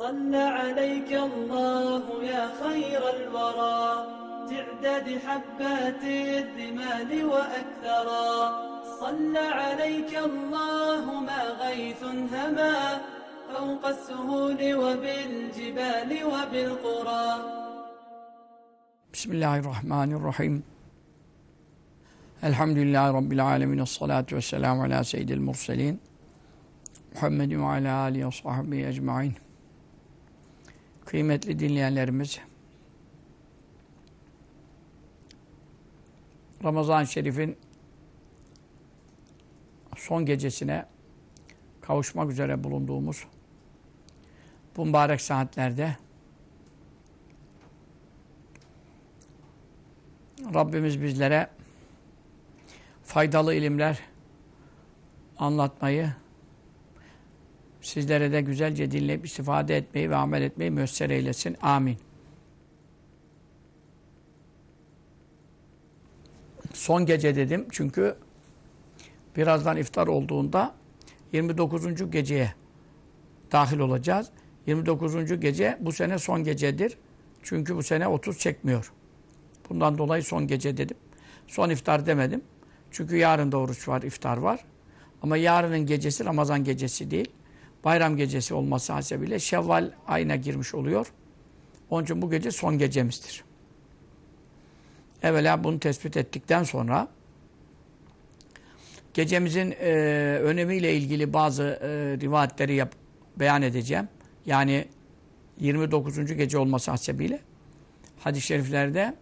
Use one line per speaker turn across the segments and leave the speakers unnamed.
صلى عليك الله يا خير الورى. تعدد حبات الرمال وأكثرا. صلى عليك الله ما غيث هما. فوق السهول وبالجبال وبالقرى.
بسم الله الرحمن الرحيم. الحمد لله رب العالمين. الصلاة والسلام على سيد المرسلين محمد وعلى آله وصحبه أجمعين. Kıymetli dinleyenlerimiz, Ramazan-ı Şerif'in son gecesine kavuşmak üzere bulunduğumuz bu mübarek saatlerde Rabbimiz bizlere faydalı ilimler anlatmayı, sizlere de güzelce dinleyip istifade etmeyi ve amel etmeyi müessere eylesin. Amin. Son gece dedim çünkü birazdan iftar olduğunda 29. geceye dahil olacağız. 29. gece bu sene son gecedir. Çünkü bu sene 30 çekmiyor. Bundan dolayı son gece dedim. Son iftar demedim. Çünkü yarın da oruç var, iftar var. Ama yarının gecesi Ramazan gecesi değil. Bayram gecesi olması hasebiyle Şevval ayına girmiş oluyor. Onun için bu gece son gecemizdir. Evvela bunu tespit ettikten sonra gecemizin e, önemiyle ilgili bazı e, rivayetleri yap, beyan edeceğim. Yani 29. gece olması hasebiyle hadis-i şeriflerde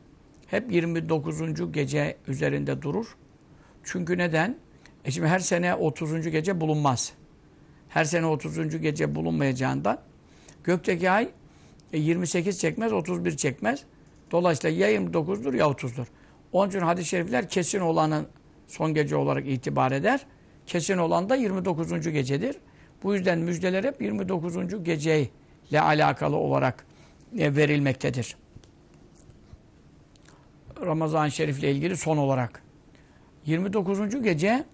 hep 29. gece üzerinde durur. Çünkü neden? E şimdi her sene 30. gece bulunmaz. Her sene 30. gece bulunmayacağından gökteki ay 28 çekmez, 31 çekmez. Dolayısıyla ya 29'dur ya 30'dur. Onun için hadis-i şerifler kesin olanın son gece olarak itibar eder. Kesin olan da 29. gecedir. Bu yüzden müjdeler hep 29. geceyle alakalı olarak e, verilmektedir. Ramazan-ı Şerif'le ilgili son olarak. 29. gece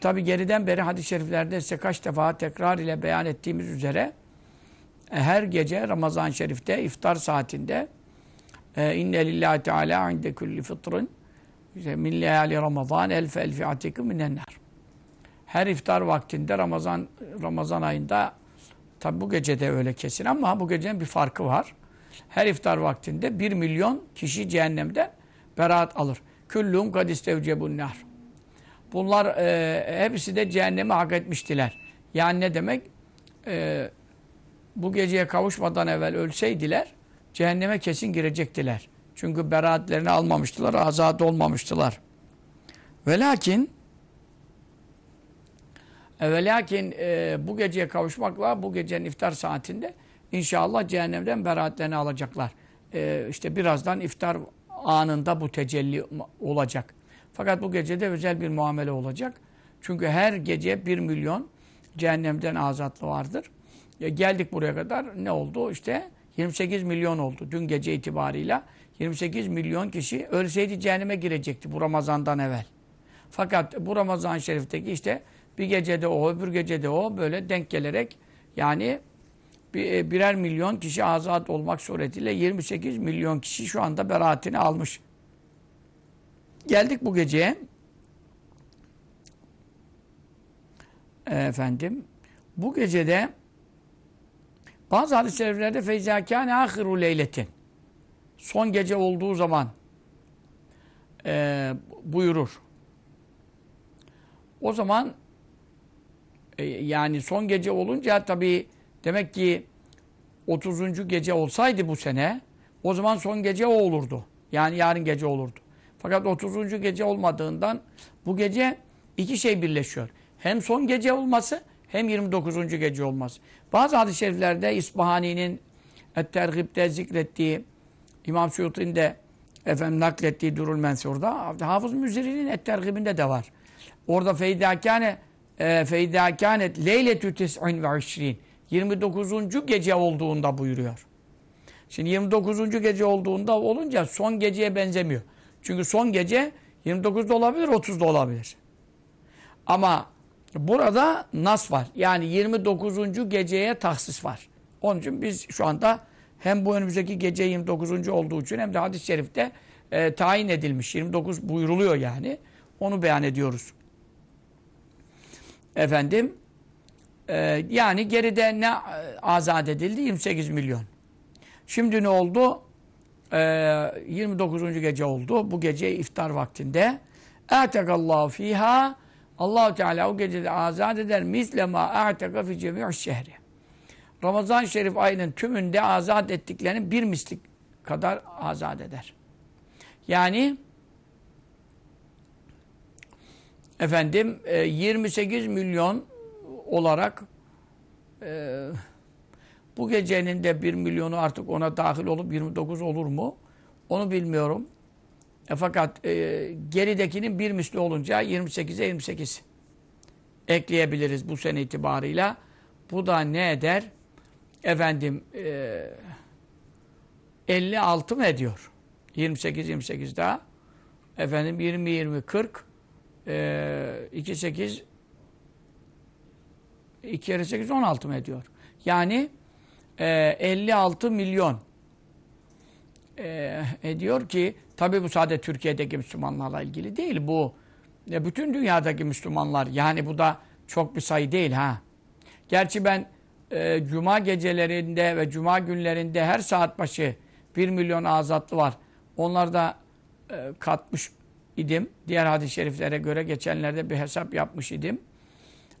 tabi geriden beri hadis-i şeriflerde size kaç defa tekrar ile beyan ettiğimiz üzere e, her gece Ramazan-ı Şerif'te iftar saatinde e, inne lillahi teala inde kulli fıtrın min leyali ramazan elfe elfi atikum minennar. Her iftar vaktinde Ramazan Ramazan ayında tabi bu gece de öyle kesin ama bu gecenin bir farkı var. Her iftar vaktinde bir milyon kişi cehennemden beraat alır. Küllüm kad istevcebun nar. Bunlar e, hepsi de cehenneme hak etmiştiler. Yani ne demek? E, bu geceye kavuşmadan evvel ölseydiler cehenneme kesin girecektiler. Çünkü beraatlerini almamıştılar, azat olmamıştılar. Ve lakin e, ve lakin e, bu geceye kavuşmakla bu gecenin iftar saatinde İnşallah cehennemden beraatlerini alacaklar. Ee, işte birazdan iftar anında bu tecelli olacak. Fakat bu gecede özel bir muamele olacak. Çünkü her gece bir milyon cehennemden azatlı vardır. E, geldik buraya kadar ne oldu? İşte 28 milyon oldu dün gece itibarıyla. 28 milyon kişi ölseydi cehenneme girecekti bu Ramazan'dan evvel. Fakat bu Ramazan-ı Şerif'teki işte bir gecede o, öbür gecede o böyle denk gelerek yani e, birer milyon kişi azat olmak suretiyle 28 milyon kişi şu anda beraatini almış. Geldik bu geceye. Efendim, bu gecede bazı hadis-i şeriflerde feyzâkâne âhiru leyletin son gece olduğu zaman e, buyurur. O zaman e, yani son gece olunca tabii Demek ki 30. gece olsaydı bu sene o zaman son gece o olurdu. Yani yarın gece olurdu. Fakat 30. gece olmadığından bu gece iki şey birleşiyor. Hem son gece olması hem 29. gece olması. Bazı hadis-i şeriflerde İsbahani'nin Et-Tergib'de zikrettiği İmam Suyuti'nin de efendim naklettiği Durul Mensur'da Hafız Müziri'nin Et-Tergib'inde de var. Orada feydâkâne e, feydâkânet leyletü tis'in ve işrin 29. gece olduğunda buyuruyor. Şimdi 29. gece olduğunda olunca son geceye benzemiyor. Çünkü son gece 29'da olabilir, 30'da olabilir. Ama burada nas var. Yani 29. geceye tahsis var. Onun için biz şu anda hem bu önümüzdeki gece 29. olduğu için hem de hadis-i şerifte e, tayin edilmiş. 29 buyuruluyor yani. Onu beyan ediyoruz. Efendim e, yani geride ne e, azat edildi? 28 milyon. Şimdi ne oldu? E, 29. gece oldu. Bu gece iftar vaktinde. Etekallahu fiha allah Teala o gecede azat eder. Mislema a'teka fi cemi'u şehri. Ramazan Şerif ayının tümünde azat ettiklerinin bir mislik kadar azat eder. Yani efendim 28 e, milyon olarak e, bu gecenin de 1 milyonu artık ona dahil olup 29 olur mu? Onu bilmiyorum. E fakat e, geridekinin bir misli olunca 28'e 28 ekleyebiliriz bu sene itibarıyla. Bu da ne eder? Efendim e, 56 mı ediyor? 28 28 daha. Efendim 20 20 40 e, 2 8 2 kere 8 16 mı ediyor? Yani e, 56 milyon e, ediyor ki tabi bu sadece Türkiye'deki Müslümanlarla ilgili değil. Bu e, bütün dünyadaki Müslümanlar yani bu da çok bir sayı değil ha. Gerçi ben e, cuma gecelerinde ve cuma günlerinde her saat başı 1 milyon azatlı var. Onlar da e, katmış idim. Diğer hadis-i şeriflere göre geçenlerde bir hesap yapmış idim.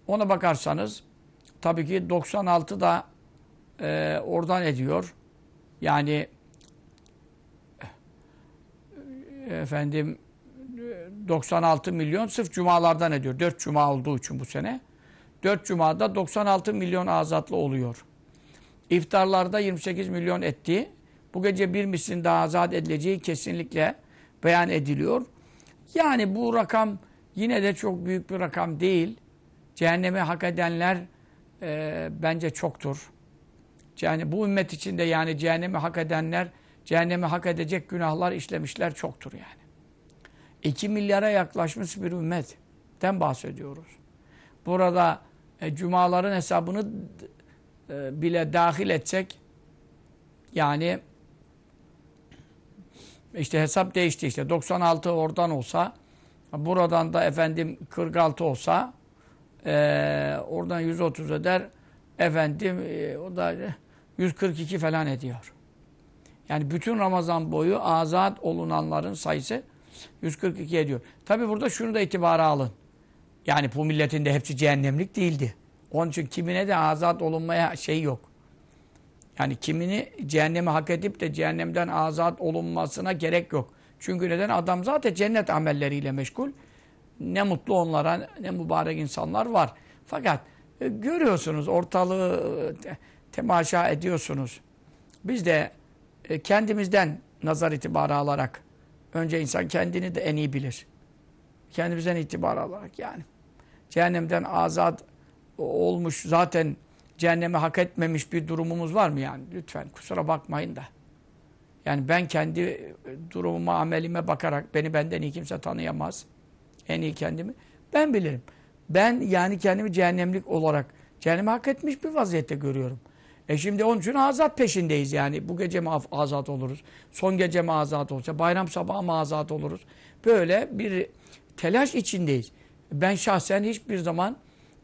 Ona bakarsanız tabii ki 96 da e, oradan ediyor. Yani e, efendim 96 milyon sırf cumalardan ediyor. 4 cuma olduğu için bu sene. 4 cumada 96 milyon azatlı oluyor. İftarlarda 28 milyon etti. Bu gece bir mislin daha azat edileceği kesinlikle beyan ediliyor. Yani bu rakam yine de çok büyük bir rakam değil. Cehennemi hak edenler e, bence çoktur. Yani bu ümmet içinde yani cehennemi hak edenler, cehennemi hak edecek günahlar işlemişler çoktur yani. 2 milyara yaklaşmış bir ümmetten bahsediyoruz. Burada e, cumaların hesabını e, bile dahil etsek yani işte hesap değişti işte 96 oradan olsa buradan da efendim 46 olsa e, oradan 130 eder efendim e, o da 142 falan ediyor. Yani bütün Ramazan boyu azat olunanların sayısı 142 ediyor. Tabi burada şunu da itibara alın. Yani bu milletin de hepsi cehennemlik değildi. Onun için kimine de azat olunmaya şey yok. Yani kimini cehenneme hak edip de cehennemden azat olunmasına gerek yok. Çünkü neden? Adam zaten cennet amelleriyle meşgul. Ne mutlu onlara, ne mübarek insanlar var. Fakat e, görüyorsunuz, ortalığı temaşa ediyorsunuz. Biz de e, kendimizden nazar itibarı alarak, önce insan kendini de en iyi bilir. Kendimizden itibar alarak yani. Cehennemden azat olmuş zaten cehennemi hak etmemiş bir durumumuz var mı yani? Lütfen kusura bakmayın da. Yani ben kendi durumuma, amelime bakarak beni benden iyi kimse tanıyamaz. En iyi kendimi. Ben bilirim. Ben yani kendimi cehennemlik olarak cehennemi hak etmiş bir vaziyette görüyorum. E şimdi onun için azat peşindeyiz yani. Bu gece mi azat oluruz? Son gece mi azat olursa? Bayram sabahı mı azat oluruz? Böyle bir telaş içindeyiz. Ben şahsen hiçbir zaman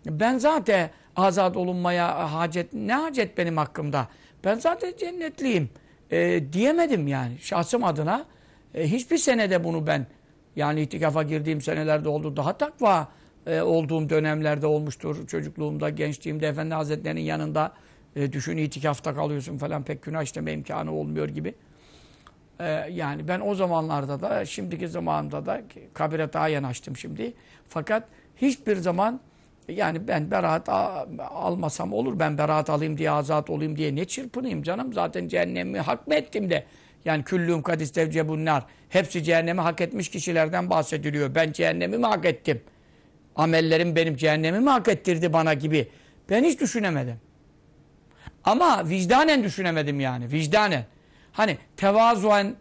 ben zaten azat olunmaya hacet, ne hacet benim hakkımda? Ben zaten cennetliyim e, diyemedim yani şahsım adına. E, hiçbir senede bunu ben yani itikafa girdiğim senelerde oldu. Daha takva e, olduğum dönemlerde olmuştur. Çocukluğumda, gençliğimde Efendi Hazretleri'nin yanında e, düşün itikafta kalıyorsun falan pek günah işleme imkanı olmuyor gibi. E, yani ben o zamanlarda da şimdiki zamanında da kabire daha yanaştım şimdi. Fakat hiçbir zaman yani ben beraat almasam olur. Ben beraat alayım diye, azat olayım diye ne çırpınayım canım? Zaten cehennemi hak mı ettim de. Yani küllüm kadis bunlar. Hepsi cehennemi hak etmiş kişilerden bahsediliyor. Ben cehennemi mi hak ettim? Amellerim benim cehennemi mi hak ettirdi bana gibi. Ben hiç düşünemedim. Ama vicdanen düşünemedim yani. Vicdanen. Hani tevazuen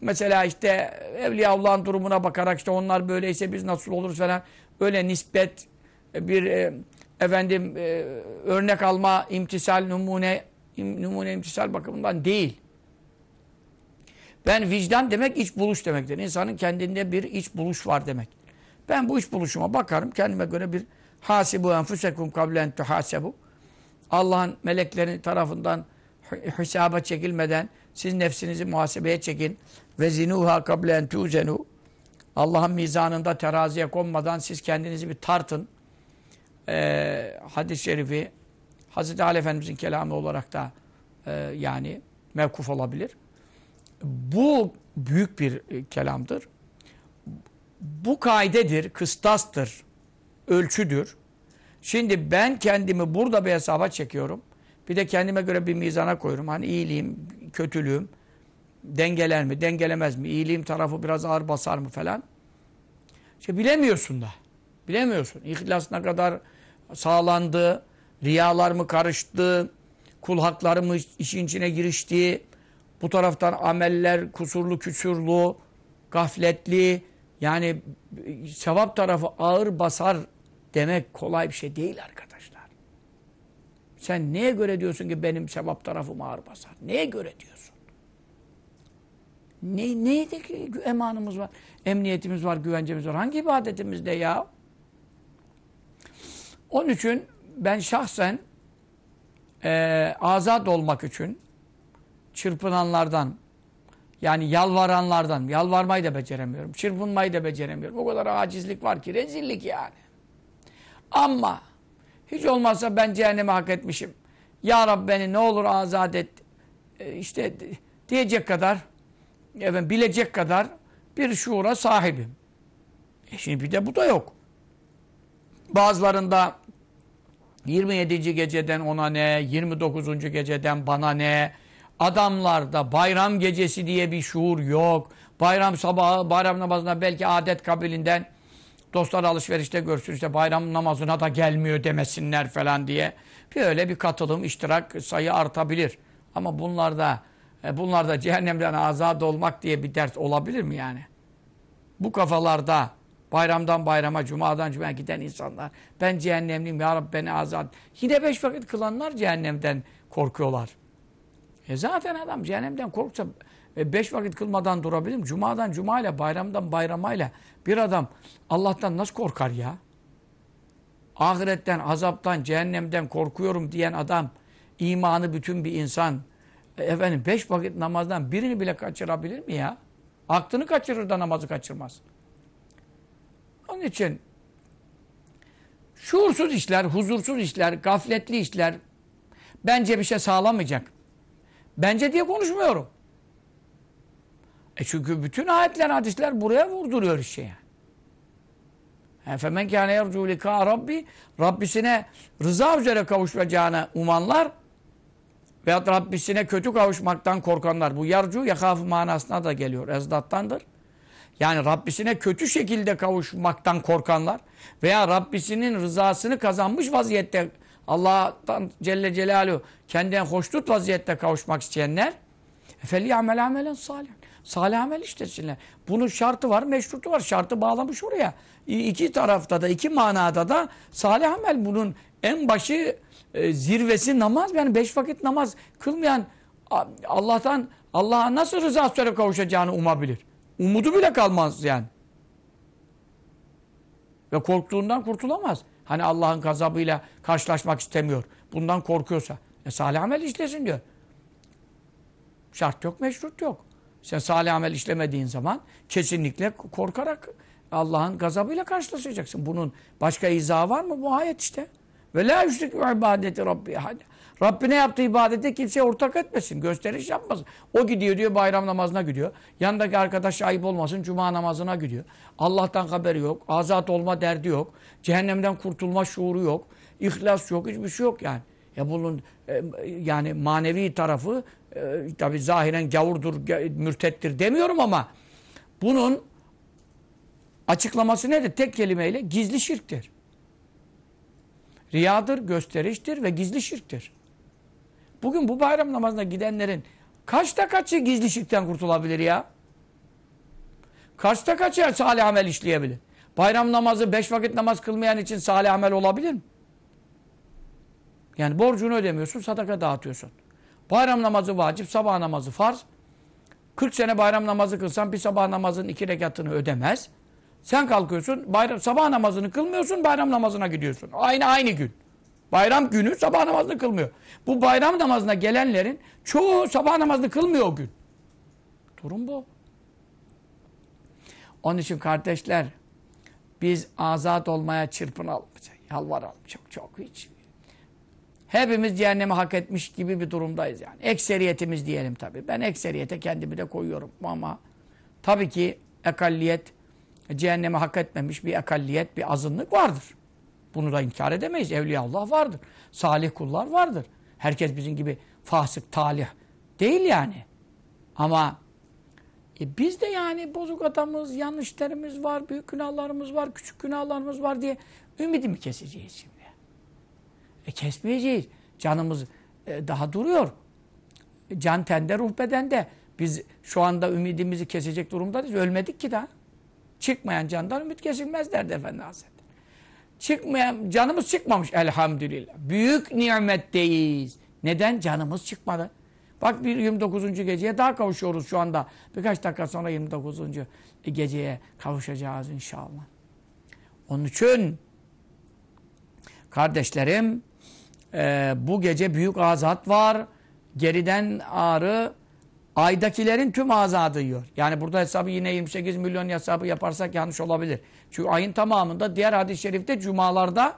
mesela işte Evliyaullah'ın durumuna bakarak işte onlar böyleyse biz nasıl oluruz falan. Öyle nispet bir e, efendim e, örnek alma, imtisal, numune numune imtisal bakımından değil. Ben vicdan demek iç buluş demektir. İnsanın kendinde bir iç buluş var demek. Ben bu iç buluşuma bakarım. Kendime göre bir hasibu enfusekum kablen tuhasebu. Allah'ın meleklerin tarafından hesaba çekilmeden siz nefsinizi muhasebeye çekin. Ve zinuha kablen tuzenu. Allah'ın mizanında teraziye konmadan siz kendinizi bir tartın. Ee, hadis-i şerifi Hazreti Ali Efendimizin kelamı olarak da e, yani mevkuf olabilir. Bu büyük bir e, kelamdır. Bu kaidedir, kıstastır, ölçüdür. Şimdi ben kendimi burada bir hesaba çekiyorum. Bir de kendime göre bir mizana koyuyorum. Hani iyiliğim, kötülüğüm dengeler mi, dengelemez mi? İyiliğim tarafı biraz ağır basar mı falan. İşte bilemiyorsun da. Bilemiyorsun. İhlas ne kadar sağlandı, riyalar mı karıştı, kul hakları mı işin içine girişti, bu taraftan ameller kusurlu, küsurlu, gafletli, yani sevap tarafı ağır basar demek kolay bir şey değil arkadaşlar. Sen neye göre diyorsun ki benim sevap tarafım ağır basar? Neye göre diyorsun? Ne, neydi ki emanımız var, emniyetimiz var, güvencemiz var? Hangi ibadetimizde ya? Onun için ben şahsen e, azat olmak için çırpınanlardan yani yalvaranlardan yalvarmayı da beceremiyorum. Çırpınmayı da beceremiyorum. O kadar acizlik var ki rezillik yani. Ama hiç olmazsa ben cehenneme hak etmişim. Ya Rabbi beni ne olur azat et. E, işte diyecek kadar efendim, bilecek kadar bir şuura sahibim. E şimdi bir de bu da yok. Bazılarında 27. geceden ona ne, 29. geceden bana ne, adamlarda bayram gecesi diye bir şuur yok. Bayram sabahı, bayram namazına belki adet kabilinden dostlar alışverişte görsün işte bayram namazına da gelmiyor demesinler falan diye. Bir öyle bir katılım, iştirak sayı artabilir. Ama bunlarda e, bunlarda cehennemden azad olmak diye bir dert olabilir mi yani? Bu kafalarda bayramdan bayrama, cumadan cumaya giden insanlar ben cehennemliyim ya Rabbi beni azad. Yine beş vakit kılanlar cehennemden korkuyorlar. E zaten adam cehennemden korksa e, beş vakit kılmadan durabilir mi? Cumadan cumayla, bayramdan bayramayla bir adam Allah'tan nasıl korkar ya? Ahiretten, azaptan, cehennemden korkuyorum diyen adam, imanı bütün bir insan, e, efendim beş vakit namazdan birini bile kaçırabilir mi ya? Aklını kaçırır da namazı kaçırmaz. Onun için şuursuz işler, huzursuz işler, gafletli işler bence bir şey sağlamayacak. Bence diye konuşmuyorum. E çünkü bütün ayetler, hadisler buraya vurduruyor işe yani. Efemen kâne yercû likâ rabbi Rabbisine rıza üzere kavuşacağını umanlar veyahut Rabbisine kötü kavuşmaktan korkanlar. Bu yarcu yakâfı manasına da geliyor. Ezdattandır. Yani Rabbisine kötü şekilde kavuşmaktan korkanlar veya Rabbisinin rızasını kazanmış vaziyette Allah'tan Celle Celaluhu kendinden hoşnut vaziyette kavuşmak isteyenler فَلْيَعْمَلْ amelen salih. Salih amel işlesinler. Bunun şartı var, meşrutu var. Şartı bağlamış oraya. İki tarafta da, iki manada da salih amel bunun en başı e, zirvesi namaz. Yani beş vakit namaz kılmayan Allah'tan Allah'a nasıl rıza söyle kavuşacağını umabilir. Umudu bile kalmaz yani. Ve korktuğundan kurtulamaz. Hani Allah'ın gazabıyla karşılaşmak istemiyor. Bundan korkuyorsa. E salih amel işlesin diyor. Şart yok, meşrut yok. Sen salih amel işlemediğin zaman kesinlikle korkarak Allah'ın gazabıyla karşılaşacaksın. Bunun başka izahı var mı? Bu ayet işte. Ve la yüşrik ibadeti rabbi Rabbine yaptığı ibadete kimse ortak etmesin. Gösteriş yapmasın. O gidiyor diyor bayram namazına gidiyor. Yanındaki arkadaş ayıp olmasın cuma namazına gidiyor. Allah'tan haberi yok. Azat olma derdi yok. Cehennemden kurtulma şuuru yok. İhlas yok. Hiçbir şey yok yani. Ya bunun e, yani manevi tarafı e, tabi zahiren gavurdur, mürtettir demiyorum ama bunun açıklaması nedir? Tek kelimeyle gizli şirktir. Riyadır, gösteriştir ve gizli şirktir. Bugün bu bayram namazına gidenlerin kaçta kaçı gizli şirkten kurtulabilir ya? Kaçta kaçı salih amel işleyebilir? Bayram namazı beş vakit namaz kılmayan için salih amel olabilir mi? Yani borcunu ödemiyorsun, sadaka dağıtıyorsun. Bayram namazı vacip, sabah namazı farz. 40 sene bayram namazı kılsan bir sabah namazının iki rekatını ödemez. Sen kalkıyorsun, bayram, sabah namazını kılmıyorsun, bayram namazına gidiyorsun. Aynı aynı gün. Bayram günü sabah namazını kılmıyor. Bu bayram namazına gelenlerin çoğu sabah namazını kılmıyor o gün. Durum bu. Onun için kardeşler biz azat olmaya çırpınalım. Yalvaralım çok çok hiç. Hepimiz cehennemi hak etmiş gibi bir durumdayız yani. Ekseriyetimiz diyelim tabii. Ben ekseriyete kendimi de koyuyorum ama tabii ki ekalliyet cehennemi hak etmemiş bir ekalliyet, bir azınlık vardır. Bunu da inkar edemeyiz. Evliyaullah vardır. Salih kullar vardır. Herkes bizim gibi fasık, talih değil yani. Ama e biz de yani bozuk adamız, yanlışlarımız var, büyük günahlarımız var, küçük günahlarımız var diye ümidi mi keseceğiz şimdi? E kesmeyeceğiz. Canımız e, daha duruyor. Can tende, ruh bedende. Biz şu anda ümidimizi kesecek durumdayız. Ölmedik ki daha. Çıkmayan candan ümit kesilmez derdi Efendi Hazretleri. Çıkmayan, canımız çıkmamış elhamdülillah. Büyük nimetteyiz. Neden? Canımız çıkmadı. Bak bir 29. geceye daha kavuşuyoruz şu anda. Birkaç dakika sonra 29. geceye kavuşacağız inşallah. Onun için kardeşlerim e, bu gece büyük azat var. Geriden ağrı aydakilerin tüm azadı yiyor. Yani burada hesabı yine 28 milyon hesabı yaparsak yanlış olabilir. Çünkü ayın tamamında diğer hadis-i şerifte cumalarda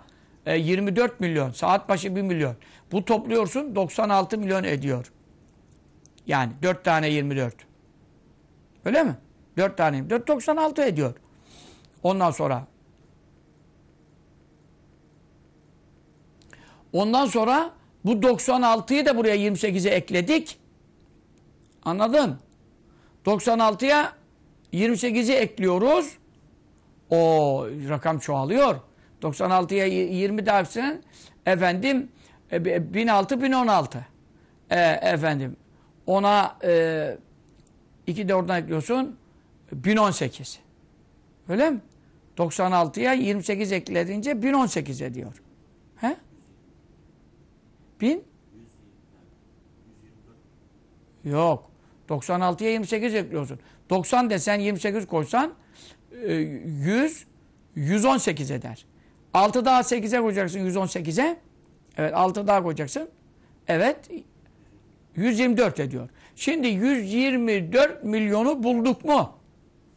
e, 24 milyon, saat başı 1 milyon. Bu topluyorsun 96 milyon ediyor. Yani 4 tane 24. Öyle mi? 4 tane 24 96 ediyor. Ondan sonra Ondan sonra bu 96'yı da buraya 28'e ekledik. Anladın? 96'ya 28'i ekliyoruz. O rakam çoğalıyor. 96'ya 20 daha efendim 1006 1016. E, efendim ona e, 2 de oradan ekliyorsun 1018. Öyle mi? 96'ya 28 ekledince 1018 ediyor. He? Bin? Yok. 96'ya 28 ekliyorsun. 90 desen 28 koysan 100 118 eder. 6 daha 8'e koyacaksın 118'e. Evet 6 daha koyacaksın. Evet 124 ediyor. Şimdi 124 milyonu bulduk mu?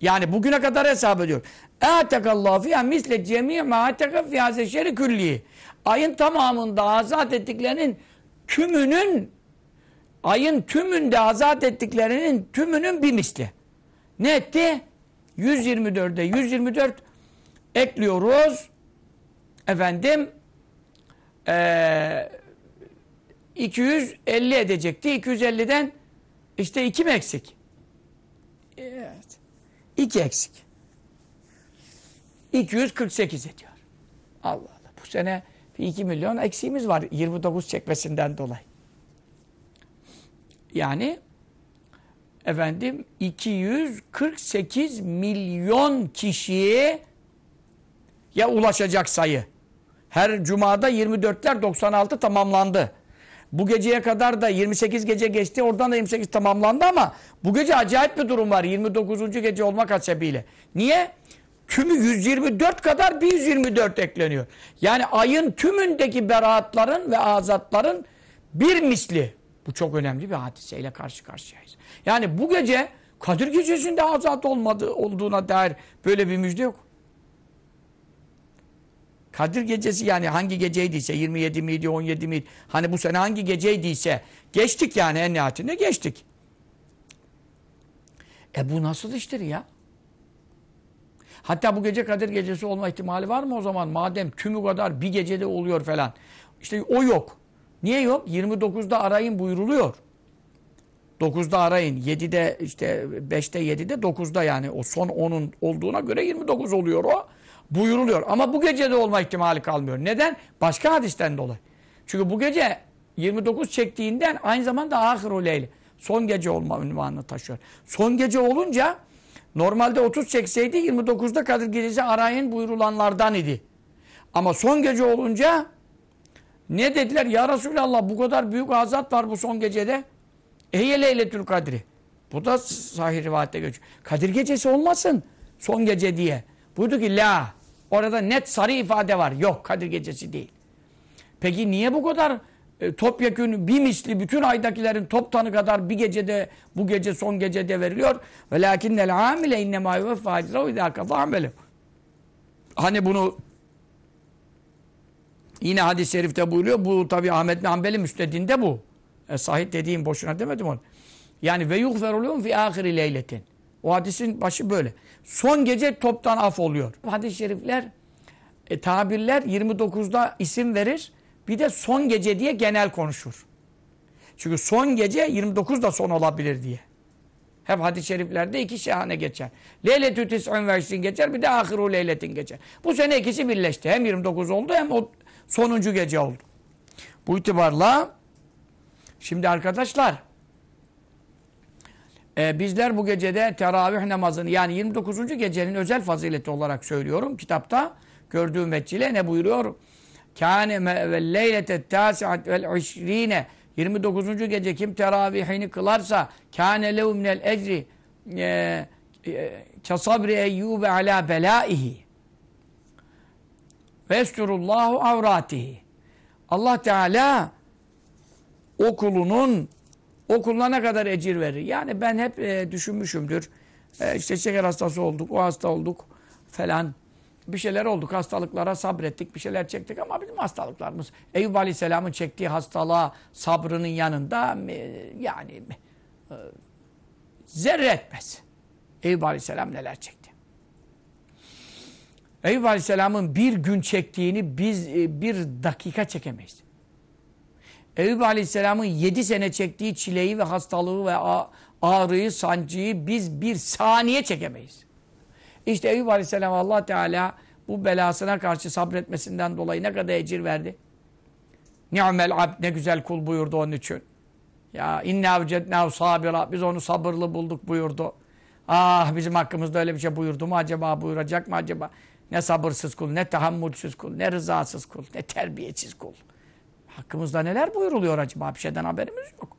Yani bugüne kadar hesap ediyor. Âtekallahu fiyâ misle cemî mâ âteka fiyâ zeşeri külli. Ayın tamamında azat ettiklerinin tümünün ayın tümünde azat ettiklerinin tümünün bir misli. Ne etti? 124'e 124 ekliyoruz. Efendim ee, 250 edecekti. 250'den işte 2 mi eksik? Evet. 2 eksik. 248 ediyor. Allah Allah. Bu sene 2 milyon eksiğimiz var 29 çekmesinden dolayı. Yani efendim 248 milyon kişiye ya ulaşacak sayı. Her cumada 24'ler 96 tamamlandı. Bu geceye kadar da 28 gece geçti. Oradan da 28 tamamlandı ama bu gece acayip bir durum var. 29. gece olmak hasebiyle. Niye? Tümü 124 kadar bir 124 ekleniyor. Yani ayın tümündeki beraatların ve azatların bir misli. Bu çok önemli bir hadiseyle karşı karşıyayız. Yani bu gece Kadir Gecesi'nde azat olmadı, olduğuna dair böyle bir müjde yok. Kadir Gecesi yani hangi geceydiyse 27 miydi 17 miydi hani bu sene hangi geceydiyse geçtik yani en nihayetinde geçtik. E bu nasıl iştir ya? Hatta bu gece Kadir Gecesi olma ihtimali var mı o zaman? Madem tümü kadar bir gecede oluyor falan. İşte o yok. Niye yok? 29'da arayın buyuruluyor. 9'da arayın. 7'de işte 5'te 7'de 9'da yani o son 10'un olduğuna göre 29 oluyor o. Buyuruluyor. Ama bu gece de olma ihtimali kalmıyor. Neden? Başka hadisten dolayı. Çünkü bu gece 29 çektiğinden aynı zamanda ahir leyli. Son gece olma ünvanını taşıyor. Son gece olunca normalde 30 çekseydi 29'da Kadir Gecesi arayın buyurulanlardan idi. Ama son gece olunca Ne dediler? Ya Resulallah bu kadar büyük azat var bu son gecede. Eyye Leyletül Kadri. Bu da sahih rivayette geçiyor. Kadir gecesi olmasın son gece diye. Buyurdu ki la. Orada net sarı ifade var. Yok Kadir gecesi değil. Peki niye bu kadar e, topyekün bir misli bütün aydakilerin toptanı kadar bir gecede bu gece son gecede veriliyor? Ve lakinnel amile innemâ yuveffâ ecrahu idâ kadâ amele. Hani bunu yine hadis-i şerifte buyuruyor. Bu tabi Ahmet bin Hanbel'in müstedinde bu. E, sahih dediğim boşuna demedim onu. Yani ve yuhferulûn fi ahiri leyletin. O hadisin başı böyle. Son gece toptan af oluyor. Hadis-i şerifler, e, tabirler 29'da isim verir. Bir de son gece diye genel konuşur. Çünkü son gece 29 da son olabilir diye. Hep hadis-i şeriflerde iki şahane geçer. Leyletü tis'un ve geçer bir de ahiru leyletin geçer. Bu sene ikisi birleşti. Hem 29 oldu hem o sonuncu gece oldu. Bu itibarla şimdi arkadaşlar e, bizler bu gecede teravih namazını yani 29. gecenin özel fazileti olarak söylüyorum. Kitapta gördüğüm veçile ne buyuruyor? Kâne ve leylete tâsi'at vel işrîne 29. gece kim teravihini kılarsa kâne lehu minel ecri kasabri eyyûbe alâ belâihi ve esturullahu avratihi Allah Teala o kulunun o kuluna ne kadar ecir verir? Yani ben hep e, düşünmüşümdür. E, işte şeker hastası olduk, o hasta olduk falan. Bir şeyler olduk, hastalıklara sabrettik, bir şeyler çektik ama bizim hastalıklarımız Eyüp Aleyhisselam'ın çektiği hastalığa sabrının yanında e, yani e, zerre etmez. Eyüp Aleyhisselam neler çekti? Eyüp Aleyhisselam'ın bir gün çektiğini biz e, bir dakika çekemeyiz. Eyüp Aleyhisselam'ın yedi sene çektiği çileyi ve hastalığı ve ağrıyı, sancıyı biz bir saniye çekemeyiz. İşte Eyüp Aleyhisselam Allah Teala bu belasına karşı sabretmesinden dolayı ne kadar ecir verdi? Ni'mel abd ne güzel kul buyurdu onun için. Ya inna vecednahu sabira biz onu sabırlı bulduk buyurdu. Ah bizim hakkımızda öyle bir şey buyurdu mu acaba buyuracak mı acaba? Ne sabırsız kul, ne tahammülsüz kul, ne rızasız kul, ne terbiyesiz kul. Hakkımızda neler buyuruluyor acaba? Bir şeyden haberimiz yok.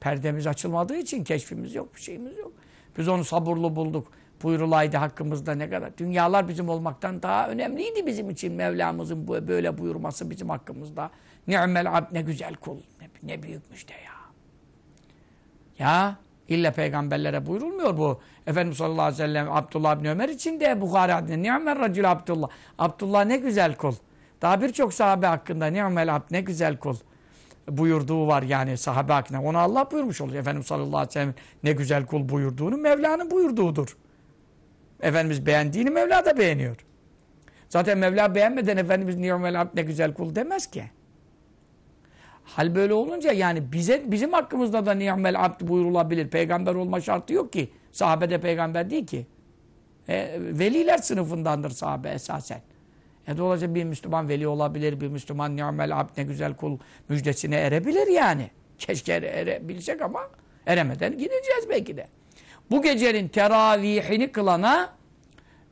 Perdemiz açılmadığı için keşfimiz yok, bir şeyimiz yok. Biz onu sabırlı bulduk. Buyurulaydı hakkımızda ne kadar. Dünyalar bizim olmaktan daha önemliydi bizim için. Mevlamızın böyle buyurması bizim hakkımızda. Ni'mel abd ne güzel kul. Ne, ne büyük müjde ya. Ya illa peygamberlere buyurulmuyor bu. Efendimiz sallallahu aleyhi ve sellem Abdullah bin Ömer için de Bukhari adına ni'mel racül Abdullah. Abdullah ne güzel kul. Daha birçok sahabe hakkında ni'mel abd ne güzel kul buyurduğu var yani sahabe hakkında. Onu Allah buyurmuş olur. Efendimiz sallallahu aleyhi ve sellem ne güzel kul buyurduğunu Mevla'nın buyurduğudur. Efendimiz beğendiğini Mevla da beğeniyor. Zaten Mevla beğenmeden Efendimiz ni'mel abd ne güzel kul demez ki. Hal böyle olunca yani bize bizim hakkımızda da ni'mel abd buyurulabilir. Peygamber olma şartı yok ki. Sahabe de peygamber değil ki. E, veliler sınıfındandır sahabe esasen. E dolayısıyla bir Müslüman veli olabilir, bir Müslüman ni'mel abd ne güzel kul müjdesine erebilir yani. Keşke ere, erebilsek ama eremeden gideceğiz belki de. Bu gecenin teravihini kılana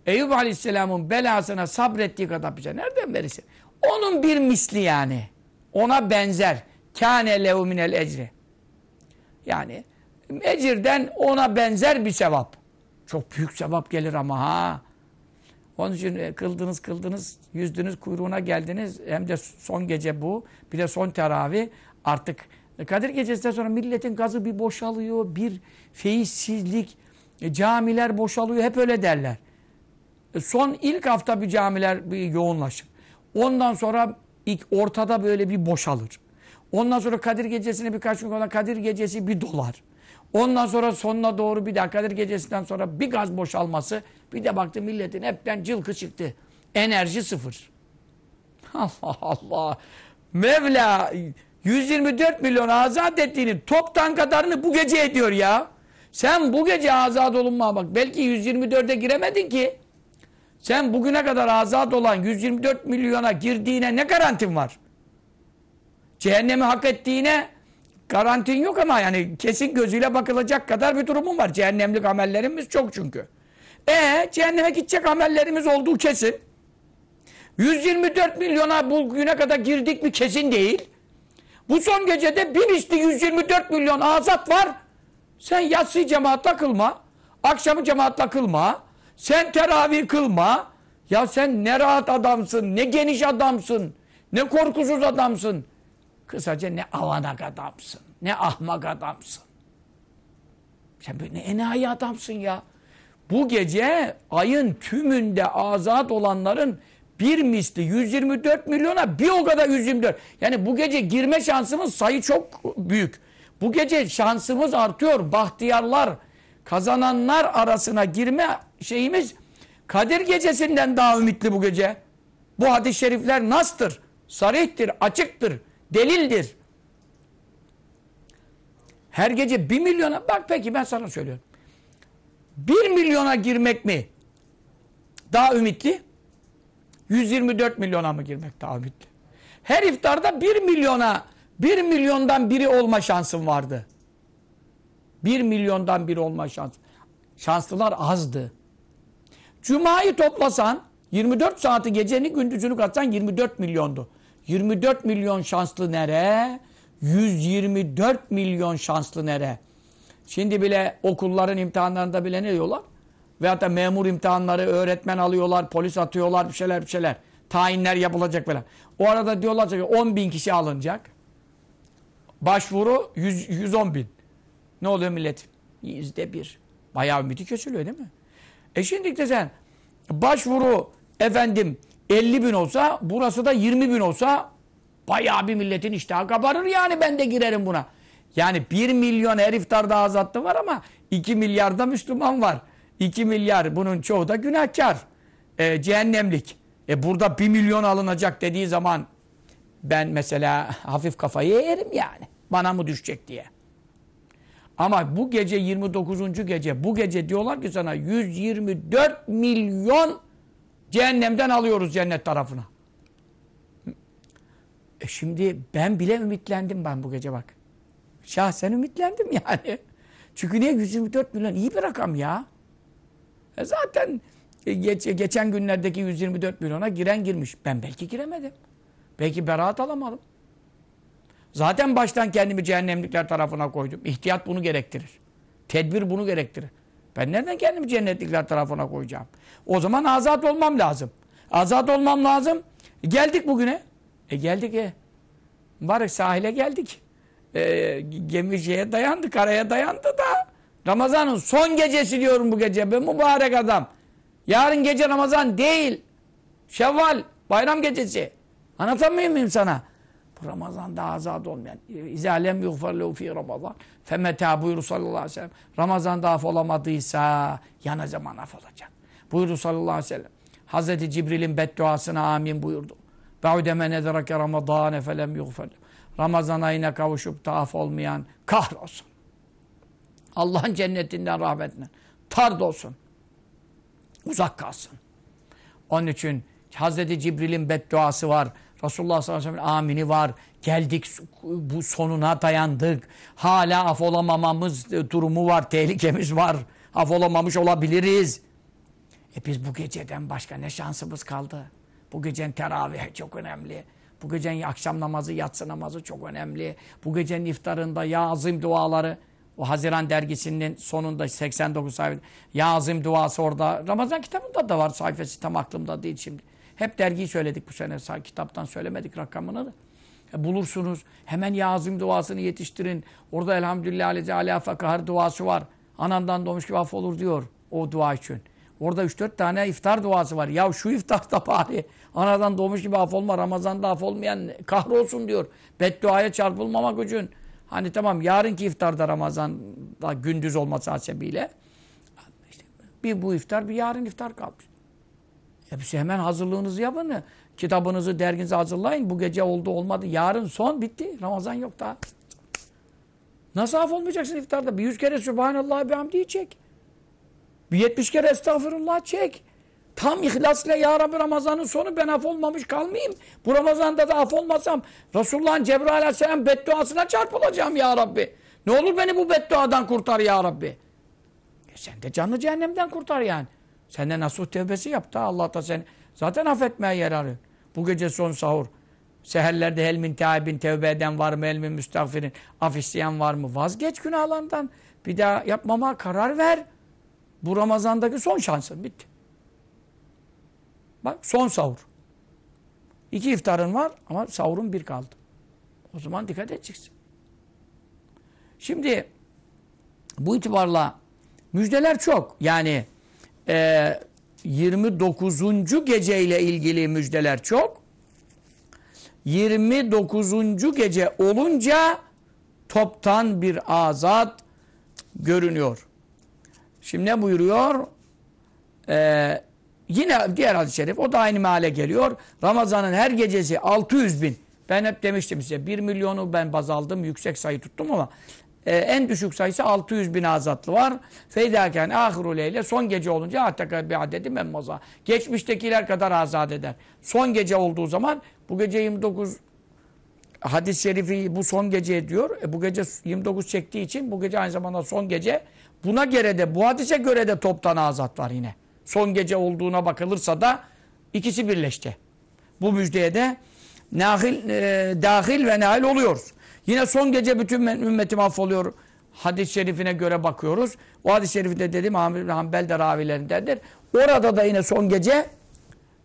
Eyüp Aleyhisselam'ın belasına sabrettiği kadar bize nereden verirsin? Onun bir misli yani. Ona benzer. Kâne lehu minel ecri. Yani ecirden ona benzer bir sevap. Çok büyük sevap gelir ama ha. Onun için e, kıldınız kıldınız, yüzdünüz kuyruğuna geldiniz. Hem de son gece bu. Bir de son teravih. Artık Kadir Gecesi'nden sonra milletin gazı bir boşalıyor. Bir feyizsizlik. E, camiler boşalıyor. Hep öyle derler. E, son ilk hafta bir camiler bir yoğunlaşır. Ondan sonra ilk ortada böyle bir boşalır. Ondan sonra Kadir Gecesi'ne birkaç gün sonra Kadir Gecesi bir dolar. Ondan sonra sonuna doğru bir daha Kadir Gecesi'nden sonra bir gaz boşalması. Bir de baktı milletin hepten cılkı çıktı. Enerji sıfır. Allah Allah. Mevla 124 milyon azat ettiğini toptan kadarını bu gece ediyor ya. Sen bu gece azat olunma bak. Belki 124'e giremedin ki. Sen bugüne kadar azat olan 124 milyona girdiğine ne garantin var? Cehennemi hak ettiğine garantin yok ama yani kesin gözüyle bakılacak kadar bir durumun var. Cehennemlik amellerimiz çok çünkü. E cehenneme gidecek amellerimiz olduğu kesin. 124 milyona bugüne kadar girdik mi kesin değil. Bu son gecede bir misli 124 milyon azat var. Sen yatsı cemaatle kılma. Akşamı cemaatle kılma. Sen teravih kılma. Ya sen ne rahat adamsın, ne geniş adamsın, ne korkusuz adamsın. Kısaca ne avanak adamsın, ne ahmak adamsın. Sen ne enayi adamsın ya. Bu gece ayın tümünde azat olanların bir misli 124 milyona bir o kadar 124. Yani bu gece girme şansımız sayı çok büyük. Bu gece şansımız artıyor. Bahtiyarlar, kazananlar arasına girme şeyimiz Kadir gecesinden daha ümitli bu gece. Bu hadis-i şerifler nastır, sarihtir, açıktır, delildir. Her gece bir milyona, bak peki ben sana söylüyorum. Bir milyona girmek mi daha ümitli? 124 milyona mı girmek daha ümitli? Her iftarda bir milyona, bir milyondan biri olma şansım vardı. Bir milyondan biri olma şansı. Şanslılar azdı. Cuma'yı toplasan 24 saati gecenin gündüzünü katsan 24 milyondu. 24 milyon şanslı nere? 124 milyon şanslı nere? Şimdi bile okulların imtihanlarında bile ne diyorlar? Veyahut da memur imtihanları, öğretmen alıyorlar, polis atıyorlar, bir şeyler bir şeyler. Tayinler yapılacak falan. O arada diyorlar ki 10 bin kişi alınacak. Başvuru 100, 110 bin. Ne oluyor millet? Yüzde bir. Bayağı ümidi kesiliyor değil mi? E şimdi de sen başvuru efendim 50 bin olsa burası da 20 bin olsa bayağı bir milletin iştahı kabarır yani ben de girerim buna. Yani 1 milyon her iftarda azatlı var ama 2 milyarda Müslüman var. 2 milyar bunun çoğu da günahkar. E, cehennemlik. E burada 1 milyon alınacak dediği zaman ben mesela hafif kafayı yerim yani. Bana mı düşecek diye. Ama bu gece 29. gece bu gece diyorlar ki sana 124 milyon cehennemden alıyoruz cennet tarafına. E şimdi ben bile ümitlendim ben bu gece bak. Şahsen ümitlendim yani. Çünkü niye 124 milyon iyi bir rakam ya. E zaten geç, geçen günlerdeki 124 milyona giren girmiş. Ben belki giremedim. Belki beraat alamadım. Zaten baştan kendimi cehennemlikler tarafına koydum. İhtiyat bunu gerektirir. Tedbir bunu gerektirir. Ben nereden kendimi cennetlikler tarafına koyacağım? O zaman azat olmam lazım. Azat olmam lazım. E geldik bugüne. E geldik e. Var sahile geldik. E, gemi şeye dayandı, karaya dayandı da. Ramazan'ın son gecesi diyorum bu gece. Ben mübarek adam. Yarın gece Ramazan değil. Şevval, bayram gecesi. Anlatamıyor muyum sana? Ramazan'da azad olmayan. İzâ lem yughfar lehu fî Ramazan. Femetâ buyuru sallallahu aleyhi ve sellem. Ramazan'da af olamadıysa yana zaman af olacak. Buyurdu sallallahu aleyhi ve sellem. Hazreti Cibril'in bedduasına amin buyurdu. Be'ude men ederake Ramazâne felem yughfar Ramazan ayına kavuşup da af olmayan kahrolsun. Allah'ın cennetinden, rahmetinden tard olsun. Uzak kalsın. Onun için Hazreti Cibril'in bedduası var. Resulullah sallallahu aleyhi ve sellem amini var. Geldik bu sonuna dayandık. Hala af olamamamız durumu var. Tehlikemiz var. Af olamamış olabiliriz. E biz bu geceden başka ne şansımız kaldı? Bu gecenin teravihi çok önemli. Bu gecenin akşam namazı, yatsı namazı çok önemli. Bu gecenin iftarında ya azim duaları. O Haziran dergisinin sonunda 89 sayfa ya azim duası orada. Ramazan kitabında da var sayfası tam aklımda değil şimdi. Hep dergiyi söyledik bu sene. Kitaptan söylemedik rakamını da. E, bulursunuz. Hemen yazım duasını yetiştirin. Orada elhamdülillah aleyhi ala fakahar duası var. Anandan doğmuş gibi af olur diyor o dua için. Orada 3-4 tane iftar duası var. Ya şu iftarda bari anadan doğmuş gibi af olma. Ramazan'da af olmayan kahrolsun diyor. Bedduaya çarpılmamak için. Hani tamam yarınki iftarda Ramazan'da gündüz olması hasebiyle. İşte bir bu iftar bir yarın iftar kalmış. Hepsi hemen hazırlığınızı yapın. Kitabınızı, derginizi hazırlayın. Bu gece oldu olmadı. Yarın son bitti. Ramazan yok daha. Nasıl af olmayacaksın iftarda? Bir yüz kere Sübhanallah bir hamdiyi çek. Bir yetmiş kere Estağfurullah çek. Tam ihlasla Ya Rabbi Ramazan'ın sonu ben af olmamış kalmayayım. Bu Ramazan'da da af olmasam Resulullah'ın Cebrail Aleyhisselam bedduasına çarpılacağım Ya Rabbi. Ne olur beni bu bedduadan kurtar Ya Rabbi. E sen de canlı cehennemden kurtar yani. Senden nasuh tevbesi yap da Allah da seni Zaten affetmeye yer arıyor. Bu gece son sahur. Seherlerde helmin taibin tevbe eden var mı? Helmin müstağfirin. Af isteyen var mı? Vazgeç günahlarından. Bir daha yapmama karar ver. Bu Ramazan'daki son şansın. Bitti. Bak son sahur. İki iftarın var ama sahurun bir kaldı. O zaman dikkat edeceksin. Şimdi bu itibarla müjdeler çok. Yani e, 29. geceyle ilgili müjdeler çok. 29. gece olunca toptan bir azat görünüyor. Şimdi ne buyuruyor? Ee, yine diğer hadis-i şerif o da aynı meale geliyor. Ramazan'ın her gecesi 600 bin. Ben hep demiştim size 1 milyonu ben baz aldım yüksek sayı tuttum ama e, en düşük sayısı 600 bin azatlı var. Feydâken ahiru leyle son gece olunca ataka bi adedi memmaza. Geçmiştekiler kadar azat eder. Son gece olduğu zaman bu gece 29 hadis-i şerifi bu son gece diyor. E, bu gece 29 çektiği için bu gece aynı zamanda son gece. Buna göre de bu hadise göre de toptan azat var yine. Son gece olduğuna bakılırsa da ikisi birleşti. Bu müjdeye de nahil, e, dahil ve nail oluyoruz. Yine son gece bütün ümmetim affoluyor. Hadis-i şerifine göre bakıyoruz. O hadis-i şerifte dedim Amir Hanbel de ravilerindendir. Orada da yine son gece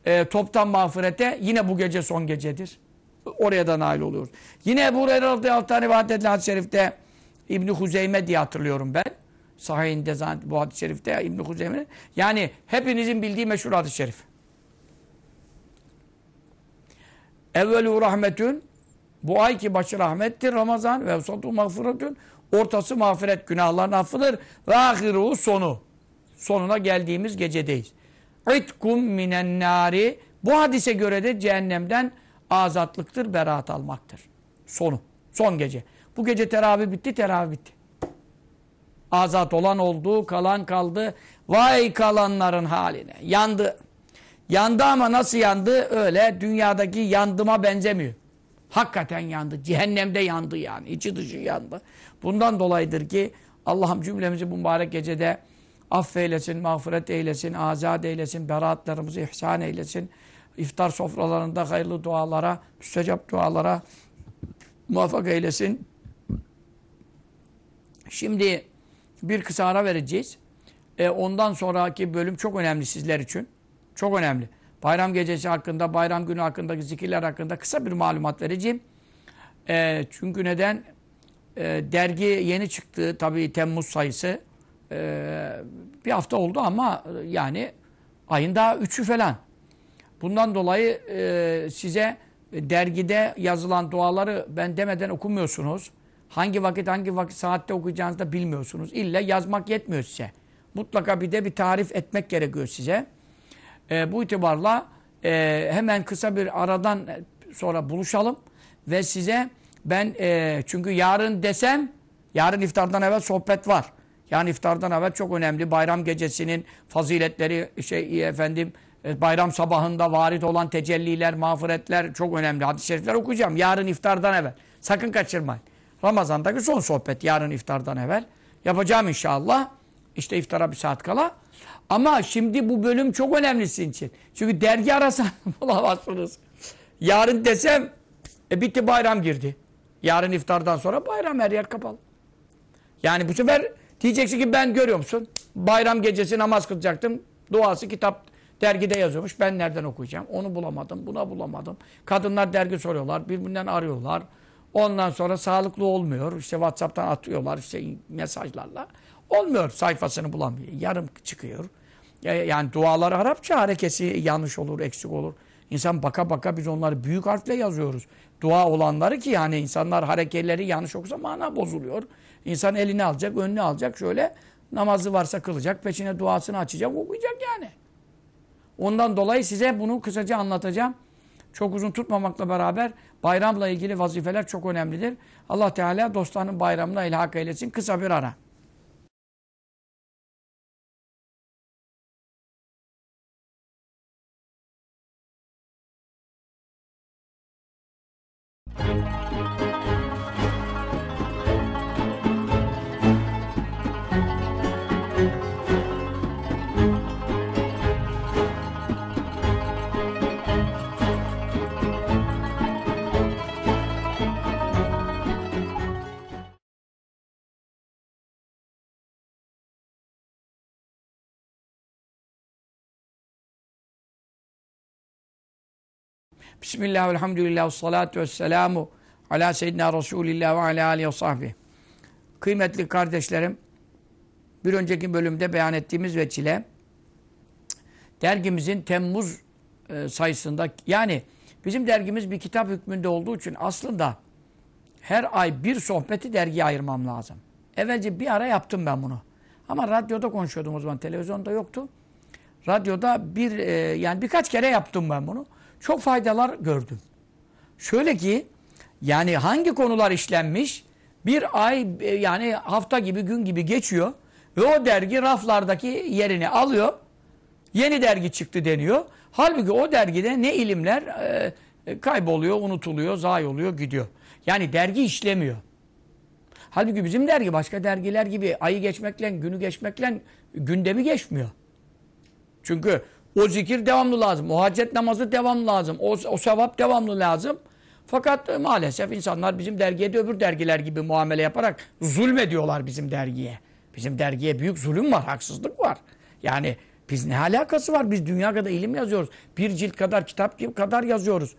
e, toptan mağfirete yine bu gece son gecedir. Oraya da nail oluyoruz. Yine Ebu Hureyre radıyallahu anh rivayet edilen hadis-i şerifte İbni Huzeyme diye hatırlıyorum ben. Sahihinde bu hadis-i şerifte İbni Huzeyme'nin. Yani hepinizin bildiği meşhur hadis-i şerif. Evvelu rahmetün bu ay ki başı rahmettir Ramazan ve evsatu mağfiretün ortası mağfiret günahların affıdır ve ahiru sonu sonuna geldiğimiz gecedeyiz. İtkum minen nari bu hadise göre de cehennemden azatlıktır, beraat almaktır. Sonu. Son gece. Bu gece teravih bitti, teravih bitti. Azat olan oldu, kalan kaldı. Vay kalanların haline. Yandı. Yandı ama nasıl yandı? Öyle dünyadaki yandıma benzemiyor. Hakikaten yandı. Cehennemde yandı yani. İçi dışı yandı. Bundan dolayıdır ki Allah'ım cümlemizi bu mübarek gecede affeylesin, mağfiret eylesin, azat eylesin, beraatlarımızı ihsan eylesin. İftar sofralarında hayırlı dualara, müstecap dualara muvaffak eylesin. Şimdi bir kısa ara vereceğiz. E, ondan sonraki bölüm çok önemli sizler için. Çok önemli. Bayram gecesi hakkında, bayram günü hakkındaki zikirler hakkında kısa bir malumat vereceğim. E, çünkü neden? E, dergi yeni çıktı. Tabii Temmuz sayısı. E, bir hafta oldu ama yani ayın daha üçü falan. Bundan dolayı e, size dergide yazılan duaları ben demeden okumuyorsunuz. Hangi vakit hangi vakit saatte okuyacağınızı da bilmiyorsunuz. İlla yazmak yetmiyor size. Mutlaka bir de bir tarif etmek gerekiyor size. E, bu itibarla e, hemen kısa bir aradan sonra buluşalım ve size ben e, çünkü yarın desem yarın iftardan evvel sohbet var. Yani iftardan evvel çok önemli bayram gecesinin faziletleri şey efendim e, bayram sabahında varit olan tecelliler, mağfiretler çok önemli. Hadis-i şerifler okuyacağım yarın iftardan evvel. Sakın kaçırmayın. Ramazan'daki son sohbet yarın iftardan evvel. Yapacağım inşallah. İşte iftara bir saat kala. Ama şimdi bu bölüm çok önemli sizin için. Çünkü dergi arasan bulamazsınız. Yarın desem e bitti bayram girdi. Yarın iftardan sonra bayram her yer kapalı. Yani bu sefer diyeceksin ki ben görüyor musun? Bayram gecesi namaz kılacaktım. Duası kitap dergide yazıyormuş. Ben nereden okuyacağım? Onu bulamadım, buna bulamadım. Kadınlar dergi soruyorlar, birbirinden arıyorlar. Ondan sonra sağlıklı olmuyor. İşte WhatsApp'tan atıyorlar işte mesajlarla. Olmuyor sayfasını bulamıyor. Yarım çıkıyor. Yani duaları Arapça harekesi yanlış olur, eksik olur. İnsan baka baka biz onları büyük harfle yazıyoruz. Dua olanları ki yani insanlar hareketleri yanlış okusa mana bozuluyor. İnsan elini alacak, önünü alacak şöyle namazı varsa kılacak, peşine duasını açacak, okuyacak yani. Ondan dolayı size bunu kısaca anlatacağım. Çok uzun tutmamakla beraber bayramla ilgili vazifeler çok önemlidir. Allah Teala dostlarının bayramına ilhak eylesin. Kısa bir ara. Bismillah, elhamdülillah, salatu vesselamu ala seyyidina Resulillah ve ala aleyhi ve sahbihi. Kıymetli kardeşlerim, bir önceki bölümde beyan ettiğimiz veçile dergimizin Temmuz e, sayısında yani bizim dergimiz bir kitap hükmünde olduğu için aslında her ay bir sohbeti dergiye ayırmam lazım. Evvelce bir ara yaptım ben bunu. Ama radyoda konuşuyordum o zaman. Televizyonda yoktu. Radyoda bir e, yani birkaç kere yaptım ben bunu. Çok faydalar gördüm. Şöyle ki yani hangi konular işlenmiş bir ay e, yani hafta gibi gün gibi geçiyor ve o dergi raflardaki yerini alıyor. Yeni dergi çıktı deniyor. Halbuki o dergide ne ilimler e, e kayboluyor, unutuluyor, zayi oluyor, gidiyor. Yani dergi işlemiyor. Halbuki bizim dergi başka dergiler gibi ayı geçmekle, günü geçmekle gündemi geçmiyor. Çünkü o zikir devamlı lazım. O hacet namazı devamlı lazım. O, o sevap devamlı lazım. Fakat e, maalesef insanlar bizim dergiye de öbür dergiler gibi muamele yaparak zulmediyorlar bizim dergiye. Bizim dergiye büyük zulüm var, haksızlık var. Yani biz ne alakası var? Biz dünya kadar ilim yazıyoruz. Bir cilt kadar kitap kadar yazıyoruz.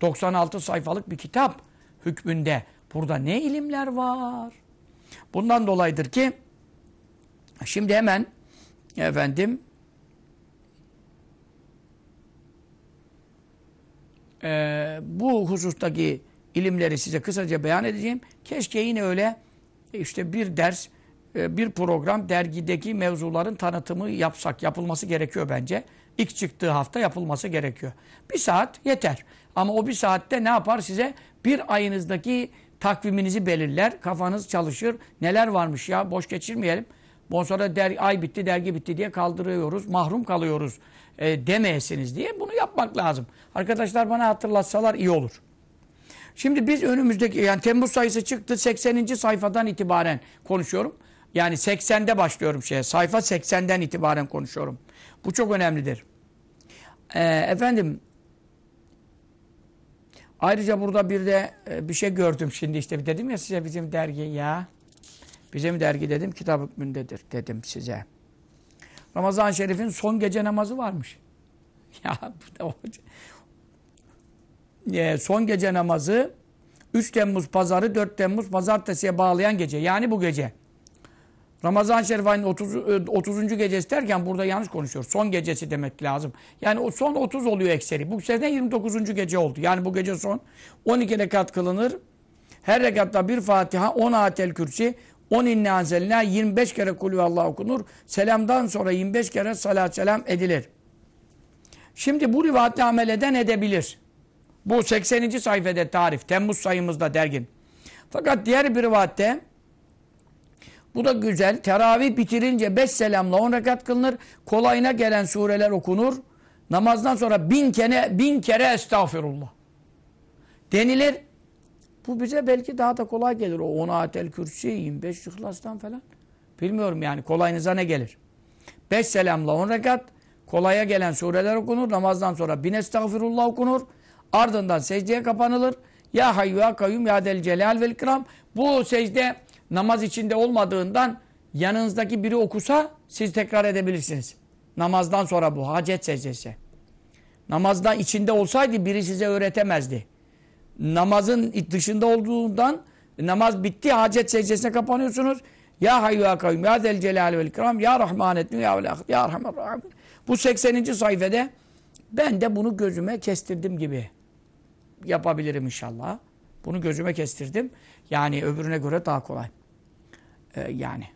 96 sayfalık bir kitap hükmünde. Burada ne ilimler var? Bundan dolayıdır ki şimdi hemen efendim e, bu husustaki ilimleri size kısaca beyan edeceğim. Keşke yine öyle işte bir ders, e, bir program dergideki mevzuların tanıtımı yapsak. Yapılması gerekiyor bence. İlk çıktığı hafta yapılması gerekiyor. Bir saat yeter. Ama o bir saatte ne yapar size? Bir ayınızdaki takviminizi belirler. Kafanız çalışır. Neler varmış ya boş geçirmeyelim. Ondan sonra der, ay bitti, dergi bitti diye kaldırıyoruz. Mahrum kalıyoruz e, demeyesiniz diye bunu yapmak lazım. Arkadaşlar bana hatırlatsalar iyi olur. Şimdi biz önümüzdeki yani Temmuz sayısı çıktı 80. sayfadan itibaren konuşuyorum. Yani 80'de başlıyorum şeye. Sayfa 80'den itibaren konuşuyorum. Bu çok önemlidir. Ee, efendim ayrıca burada bir de e, bir şey gördüm şimdi işte dedim ya size bizim dergi ya. Bizim dergi dedim kitap hükmündedir dedim size. Ramazan-ı Şerif'in son gece namazı varmış. Ya e, son gece namazı 3 Temmuz pazarı 4 Temmuz pazartesiye bağlayan gece. Yani bu gece. Ramazan-ı Şerif ayının 30, 30. E, gecesi derken burada yanlış konuşuyor. Son gecesi demek lazım. Yani o son 30 oluyor ekseri. Bu sene 29. gece oldu. Yani bu gece son 12 rekat kılınır. Her rekatta bir Fatiha, 10 ayetel kürsi, 10 inna anzelina 25 kere kulü Allah okunur. Selamdan sonra 25 kere salat selam edilir. Şimdi bu rivayetle amel eden edebilir. Bu 80. sayfede tarif. Temmuz sayımızda dergin. Fakat diğer bir rivayette bu da güzel. Teravih bitirince 5 selamla 10 rekat kılınır. Kolayına gelen sureler okunur. Namazdan sonra bin kere, bin kere estağfirullah. Denilir. Bu bize belki daha da kolay gelir. O 10 ayetel kürsi, 25 ihlastan falan. Bilmiyorum yani kolayınıza ne gelir. 5 selamla 10 rekat. Kolaya gelen sureler okunur. Namazdan sonra bin estağfirullah okunur. Ardından secdeye kapanılır. Ya hayyu ya kayyum ya del celal vel ikram. Bu secde namaz içinde olmadığından yanınızdaki biri okusa siz tekrar edebilirsiniz. Namazdan sonra bu hacet secdesi. Namazdan içinde olsaydı biri size öğretemezdi. Namazın dışında olduğundan namaz bitti hacet secdesine kapanıyorsunuz. Ya hayyu ya kayyum ya del celal vel ikram ya rahman etmi ya vel ya rahman rahim. Bu 80. sayfede ben de bunu gözüme kestirdim gibi yapabilirim inşallah. Bunu gözüme kestirdim. Yani öbürüne göre daha kolay. Ee, yani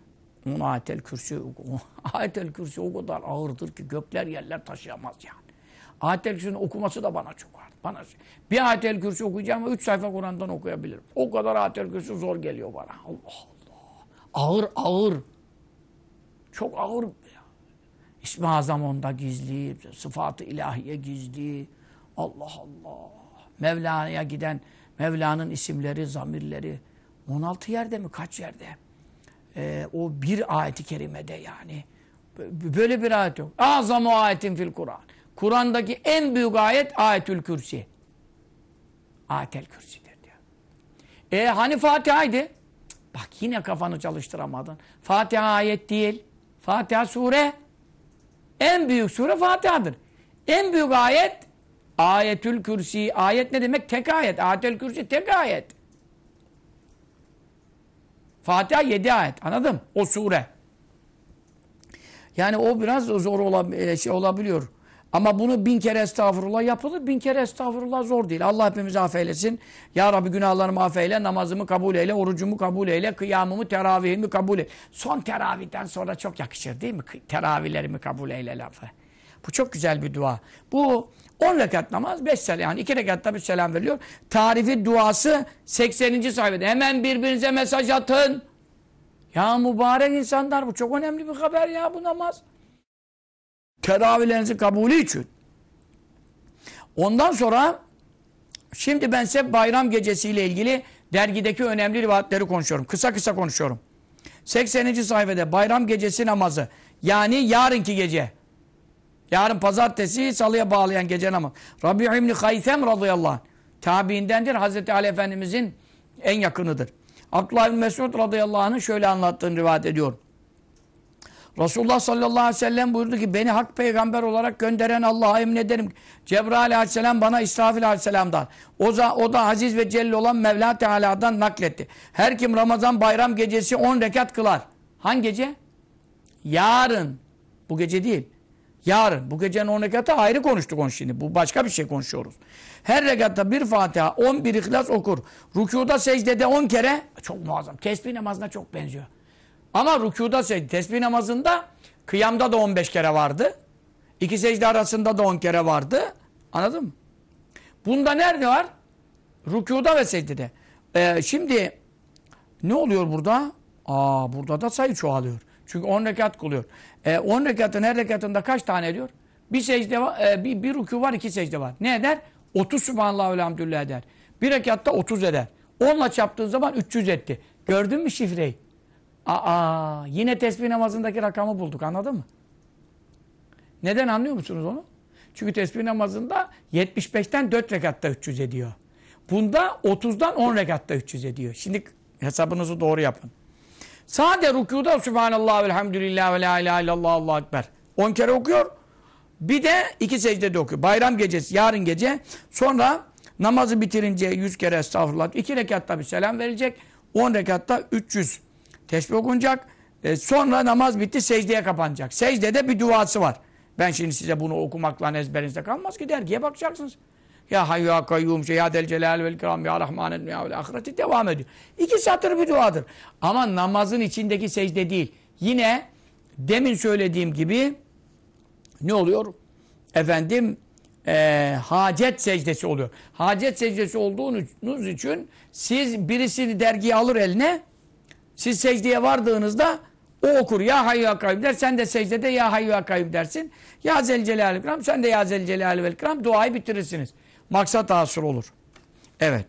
on ayetel kürsü ayetel kürsü o kadar ağırdır ki gökler yerler taşıyamaz yani. Ayetel kürsünün okuması da bana çok ağır. Bana bir ayetel kürsü okuyacağım ama üç sayfa Kur'an'dan okuyabilirim. O kadar ayetel kürsü zor geliyor bana. Allah Allah. Ağır ağır. Çok ağır. İsmi Azam onda gizli, sıfatı ilahiye gizli. Allah Allah. Mevla'ya giden Mevla'nın isimleri, zamirleri 16 yerde mi? Kaç yerde? Ee, o bir ayeti kerimede yani. Böyle bir ayet yok. Azam o ayetin fil Kur'an. Kur'an'daki en büyük ayet ayetül kürsi. Ayetel kürsidir diyor. E hani Fatiha'ydı? Bak yine kafanı çalıştıramadın. Fatiha ayet değil. Fatiha sure. En büyük sure Fatiha'dır. En büyük ayet Ayetül kürsi. Ayet ne demek? Tek ayet. Ayetül kürsi tek ayet. Fatiha yedi ayet. Anladın O sure. Yani o biraz zor olab e, şey olabiliyor. Ama bunu bin kere estağfurullah yapılır. Bin kere estağfurullah zor değil. Allah hepimizi affeylesin. Ya Rabbi günahlarımı affeyle, namazımı kabul eyle, orucumu kabul eyle, kıyamımı, teravihimi kabul eyle. Son teravihden sonra çok yakışır değil mi? Teravihlerimi kabul eyle lafı. Bu çok güzel bir dua. Bu 10 rekat namaz 5 selam. Yani 2 rekatta bir selam veriliyor. Tarifi duası 80. sayfada. Hemen birbirinize mesaj atın. Ya mübarek insanlar bu çok önemli bir haber ya bu namaz. Teravihlerinizin kabulü için. Ondan sonra şimdi ben size bayram gecesiyle ilgili dergideki önemli rivayetleri konuşuyorum. Kısa kısa konuşuyorum. 80. sayfada bayram gecesi namazı. Yani yarınki gece. Yarın pazartesi salıya bağlayan gece namaz. Rabbi İbni Haysem radıyallahu anh. Tabiindendir. Hazreti Ali Efendimizin en yakınıdır. Abdullah bin Mesud radıyallahu anh'ın şöyle anlattığını rivayet ediyor. Resulullah sallallahu aleyhi ve sellem buyurdu ki beni hak peygamber olarak gönderen Allah'a emin. Cebrail aleyhisselam bana İsrafil aleyhisselamdan. O da, o da aziz ve celil olan Mevla Teala'dan nakletti. Her kim Ramazan bayram gecesi 10 rekat kılar. Hangi gece? Yarın. Bu gece değil. Yarın. Bu gecenin 10 rekatı ayrı konuştuk onu şimdi. Bu başka bir şey konuşuyoruz. Her rekatta bir Fatiha, 11 İhlas okur. Rükuda secdede 10 kere çok muazzam. Tesbih namazına çok benziyor. Ama rükuda secde. Tesbih namazında kıyamda da 15 kere vardı. İki secde arasında da 10 kere vardı. Anladın mı? Bunda nerede var? Rükuda ve secdede. Ee, şimdi ne oluyor burada? Aa burada da sayı çoğalıyor. Çünkü 10 rekat kılıyor. E, 10 rekatın her rekatında kaç tane ediyor? Bir secde var, e, bir, bir rükû var, iki secde var. Ne eder? 30 Subhanallah elhamdülillah eder. Bir rekatta 30 eder. 10'la çarptığın zaman 300 etti. Gördün mü şifreyi? Aa, yine tesbih namazındaki rakamı bulduk. Anladın mı? Neden anlıyor musunuz onu? Çünkü tesbih namazında 75'ten 4 rekatta 300 ediyor. Bunda 30'dan 10 rekatta 300 ediyor. Şimdi hesabınızı doğru yapın. Sade rükuda Subhanallah ve elhamdülillah ve la ilahe illallah Allahu Ekber. 10 kere okuyor. Bir de iki secdede okuyor. Bayram gecesi, yarın gece. Sonra namazı bitirince 100 kere estağfurullah. 2 rekatta bir selam verecek. 10 rekatta 300 tesbih okunacak. E, sonra namaz bitti secdeye kapanacak. Secdede bir duası var. Ben şimdi size bunu okumakla ezberinizde kalmaz ki dergiye bakacaksınız. Ya hayyu ya kayyum şey ya del celal vel ikram ya rahmanen ya ahireti devam ediyor. İki satır bir duadır. Ama namazın içindeki secde değil. Yine demin söylediğim gibi ne oluyor? Efendim e, hacet secdesi oluyor. Hacet secdesi olduğunuz için siz birisini dergiye alır eline siz secdeye vardığınızda o okur. Ya hayyu ya kayyum der. Sen de secdede ya hayyu ya kayyum dersin. Ya zel celal ikram. Sen de ya zel celal vel ikram. Duayı bitirirsiniz. Maksat hasıl olur. Evet.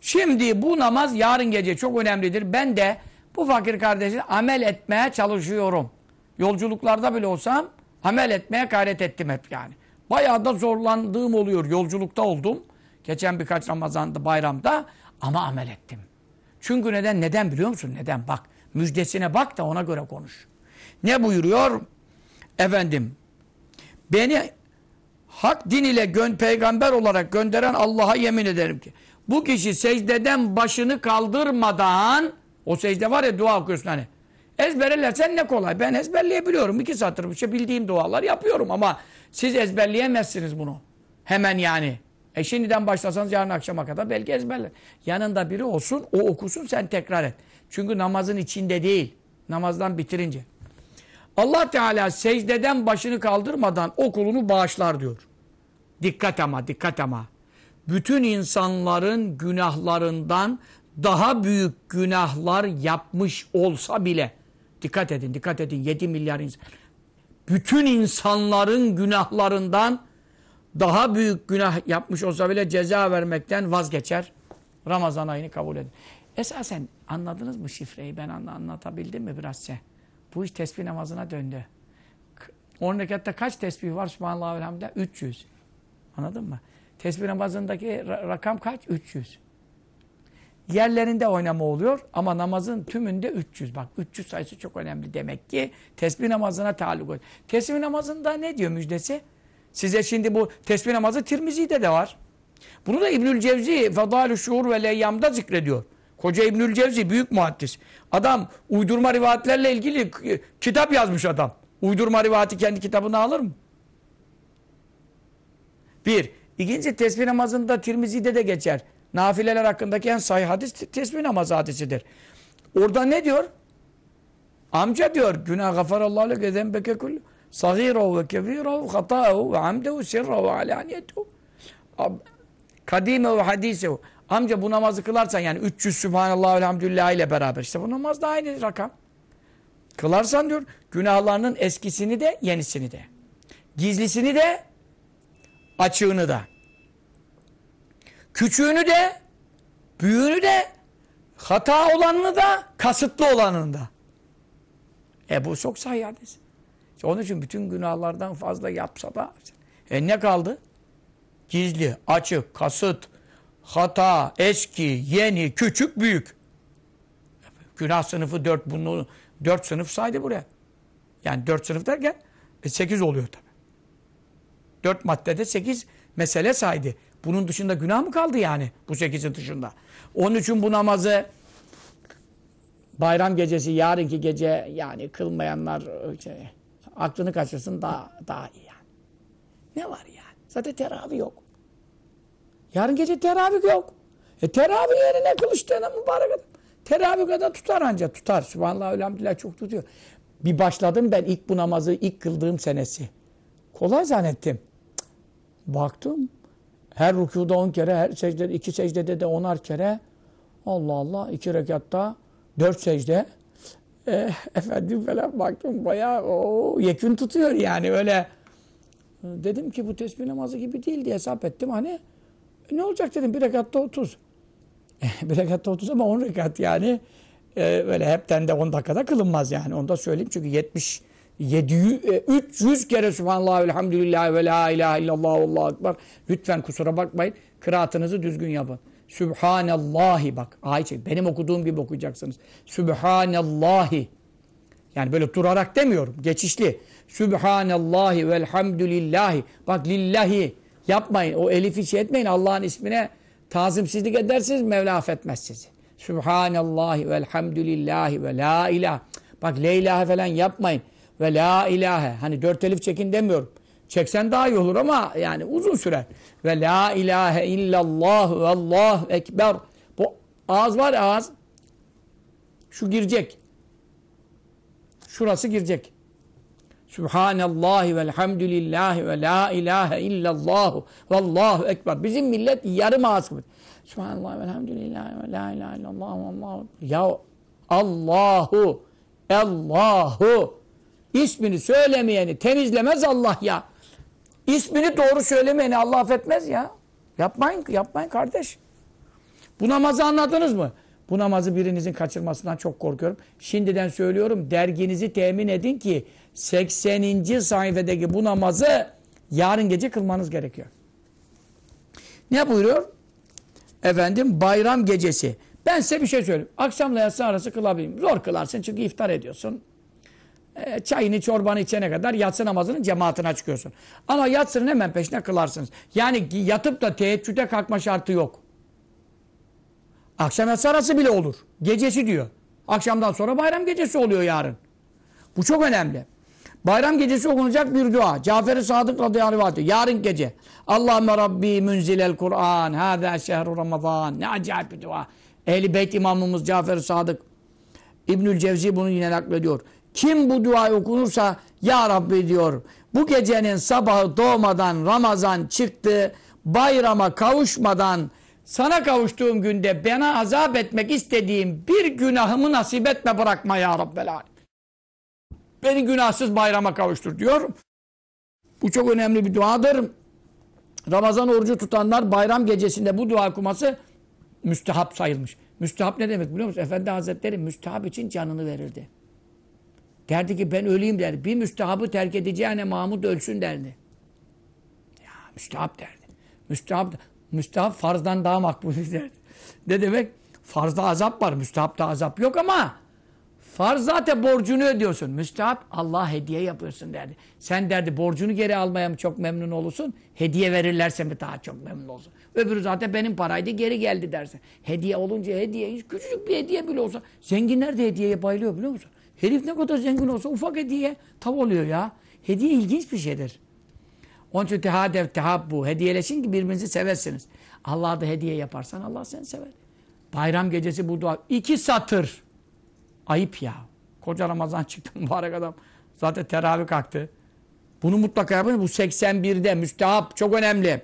Şimdi bu namaz yarın gece çok önemlidir. Ben de bu fakir kardeşi amel etmeye çalışıyorum. Yolculuklarda bile olsam amel etmeye gayret ettim hep yani. Bayağı da zorlandığım oluyor. Yolculukta oldum. Geçen birkaç Ramazan'da, bayramda ama amel ettim. Çünkü neden? Neden biliyor musun? Neden? Bak. Müjdesine bak da ona göre konuş. Ne buyuruyor? Efendim. Beni hak din ile gön peygamber olarak gönderen Allah'a yemin ederim ki bu kişi secdeden başını kaldırmadan o secde var ya dua okuyorsun hani ezberlersen ne kolay ben ezberleyebiliyorum iki satır bir şey bildiğim dualar yapıyorum ama siz ezberleyemezsiniz bunu hemen yani e şimdiden başlasanız yarın akşama kadar belki ezberler yanında biri olsun o okusun sen tekrar et çünkü namazın içinde değil namazdan bitirince Allah Teala secdeden başını kaldırmadan o kulunu bağışlar diyor. Dikkat ama, dikkat ama. Bütün insanların günahlarından daha büyük günahlar yapmış olsa bile, dikkat edin, dikkat edin, 7 milyar insan. Bütün insanların günahlarından daha büyük günah yapmış olsa bile ceza vermekten vazgeçer. Ramazan ayını kabul edin. Esasen anladınız mı şifreyi? Ben anlatabildim mi biraz size? Bu iş tesbih namazına döndü. 10 rekatta kaç tesbih var Subhanallah elhamdülillah? 300. Anladın mı? Tesbih namazındaki rakam kaç? 300. Yerlerinde oynama oluyor ama namazın tümünde 300. Bak 300 sayısı çok önemli demek ki tesbih namazına taalluk ediyor. Tesbih namazında ne diyor müjdesi? Size şimdi bu tesbih namazı Tirmizi'de de var. Bunu da İbnül Cevzi Fadalü Şuur ve Leyyam'da zikrediyor. Koca İbnül Cevzi büyük muhaddis. Adam uydurma rivayetlerle ilgili kitap yazmış adam. Uydurma rivayeti kendi kitabına alır mı? Bir. İkinci tesbih namazında Tirmizi'de de geçer. Nafileler hakkındaki en sahih hadis tesbih namazı hadisidir. Orada ne diyor? Amca diyor günah gafarallahu leke zembeke kullu sagirahu ve kebirahu hata'ahu ve amdehu sirrahu ve alaniyetuhu kadime ve hadisehu amca bu namazı kılarsan yani 300 Subhanallah elhamdülillah ile beraber işte bu namaz da aynı rakam. Kılarsan diyor günahlarının eskisini de yenisini de gizlisini de açığını da küçüğünü de büyüğünü de hata olanını da kasıtlı olanını da. E bu çok sahih hadis. Onun için bütün günahlardan fazla yapsa da e ne kaldı? Gizli, açık, kasıt, hata, eski, yeni, küçük, büyük. Günah sınıfı dört, bunu dört sınıf saydı buraya. Yani dört sınıf derken e, sekiz oluyor tabi. Dört maddede sekiz mesele saydı. Bunun dışında günah mı kaldı yani? Bu sekizin dışında. Onun için bu namazı bayram gecesi, yarınki gece yani kılmayanlar şey, aklını kaçırsın daha, daha iyi yani. Ne var yani? Zaten teravih yok. Yarın gece teravih yok. E teravih yerine kılıçtığına mübarek adam. Teravih kadar tutar anca tutar. Subhanallah elhamdülillah çok tutuyor. Bir başladım ben ilk bu namazı ilk kıldığım senesi. Kolay zannettim. Baktım her rükuda on kere, her secdede, iki secdede de onar kere. Allah Allah, iki rekatta dört secde. E, efendim falan baktım bayağı o yekün tutuyor yani öyle. Dedim ki bu tesbih namazı gibi değil diye hesap ettim. Hani e, ne olacak dedim bir rekatta otuz. bir rekatta otuz ama on rekat yani. E, öyle hepten de on dakikada kılınmaz yani. Onu da söyleyeyim çünkü yetmiş 700, 300 kere Subhanallah, Elhamdülillah ve La ilahe illallah, Allahu Ekber. Lütfen kusura bakmayın. Kıraatınızı düzgün yapın. Sübhanallahi bak. Ayet benim okuduğum gibi okuyacaksınız. Sübhanallahi. Yani böyle durarak demiyorum. Geçişli. Sübhanallahi velhamdülillahi. Bak lillahi. Yapmayın. O elifi şey etmeyin. Allah'ın ismine tazimsizlik edersiniz. Mevla affetmez sizi. Sübhanallahi velhamdülillahi ve la ilah. Bak la ilahe falan yapmayın. Ve la ilahe. Hani dört elif çekin demiyorum. Çeksen daha iyi olur ama yani uzun sürer. Ve la ilahe illallah ve Allah ekber. Bu ağız var ağız. Şu girecek. Şurası girecek. Subhanallahi velhamdülillahi ve la ilahe illallah ve Allahu ekber. Bizim millet yarım ağız gibi. Subhanallah velhamdülillahi ve la ilahe illallah ve Allahu Ya Allahu Allahu ismini söylemeyeni temizlemez Allah ya. İsmini doğru söylemeyeni Allah affetmez ya. Yapmayın, yapmayın kardeş. Bu namazı anladınız mı? Bu namazı birinizin kaçırmasından çok korkuyorum. Şimdiden söylüyorum derginizi temin edin ki 80. sayfadaki bu namazı yarın gece kılmanız gerekiyor. Ne buyuruyor? Efendim bayram gecesi. Ben size bir şey söyleyeyim. Akşamla yatsı arası kılabilirim. Zor kılarsın çünkü iftar ediyorsun. E, çayını çorbanı içene kadar yatsı namazının cemaatine çıkıyorsun. Ama yatsının hemen peşine kılarsınız. Yani yatıp da teheccüde kalkma şartı yok. Akşam yatsı arası bile olur. Gecesi diyor. Akşamdan sonra bayram gecesi oluyor yarın. Bu çok önemli. Bayram gecesi okunacak bir dua. Cafer-i Sadık radıyallahu anh Yarın gece. Allahümme Rabbi münzilel Kur'an. Hâzâ şehru Ramazan. Ne acayip bir dua. Ehli Beyt imamımız Cafer-i Sadık. İbnül Cevzi bunu yine naklediyor. Kim bu duayı okunursa Ya Rabbi diyor bu gecenin sabahı doğmadan Ramazan çıktı bayrama kavuşmadan sana kavuştuğum günde bana azap etmek istediğim bir günahımı nasip etme bırakma ya Rabbel. Beni günahsız bayrama kavuştur diyor. Bu çok önemli bir duadır. Ramazan orucu tutanlar bayram gecesinde bu dua okuması müstehap sayılmış. Müstehap ne demek biliyor musun? Efendi Hazretleri müstehap için canını verirdi. Derdi ki ben öleyim derdi. Bir müstehabı terk edeceğine Mahmud ölsün derdi. Ya müstehap derdi. Müstehap, müstehap farzdan daha makbul derdi. Ne demek? Farzda azap var. Müstehapta azap yok ama Farz zaten borcunu ödüyorsun. Müstahap Allah hediye yapıyorsun derdi. Sen derdi borcunu geri almaya mı çok memnun olursun? Hediye verirlerse mi daha çok memnun olursun? Öbürü zaten benim paraydı geri geldi dersin. Hediye olunca hediye, küçücük bir hediye bile olsa. Zenginler de hediyeye bayılıyor biliyor musun? Herif ne kadar zengin olsa ufak hediye tav oluyor ya. Hediye ilginç bir şeydir. Onun için tehadev tehabbu. Hediyeleşin ki birbirinizi seversiniz. Allah'a da hediye yaparsan Allah seni sever. Bayram gecesi bu dua. iki satır. Ayıp ya. Koca Ramazan çıktı mübarek adam. Zaten teravih kalktı. Bunu mutlaka yapın. Bu 81'de müstehap. Çok önemli.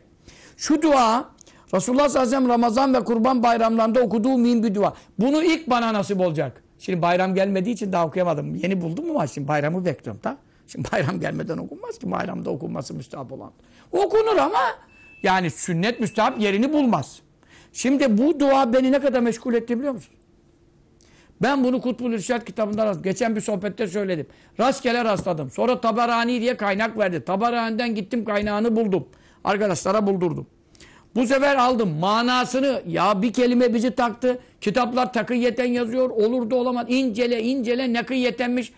Şu dua Resulullah sallallahu aleyhi ve sellem Ramazan ve Kurban bayramlarında okuduğu mühim bir dua. Bunu ilk bana nasip olacak. Şimdi bayram gelmediği için daha okuyamadım. Yeni buldum ama şimdi bayramı bekliyorum da. Şimdi bayram gelmeden okunmaz ki. Bayramda okunması müstehap olan. Okunur ama yani sünnet müstehap yerini bulmaz. Şimdi bu dua beni ne kadar meşgul etti biliyor musun? Ben bunu Kutbul İrşad kitabında rastladım. Geçen bir sohbette söyledim. Rastgele rastladım. Sonra Tabarani diye kaynak verdi. Tabarani'den gittim kaynağını buldum. Arkadaşlara buldurdum. Bu sefer aldım. Manasını ya bir kelime bizi taktı. Kitaplar takıyeten yazıyor. Olur da olamaz. İncele incele nakıyetenmiş.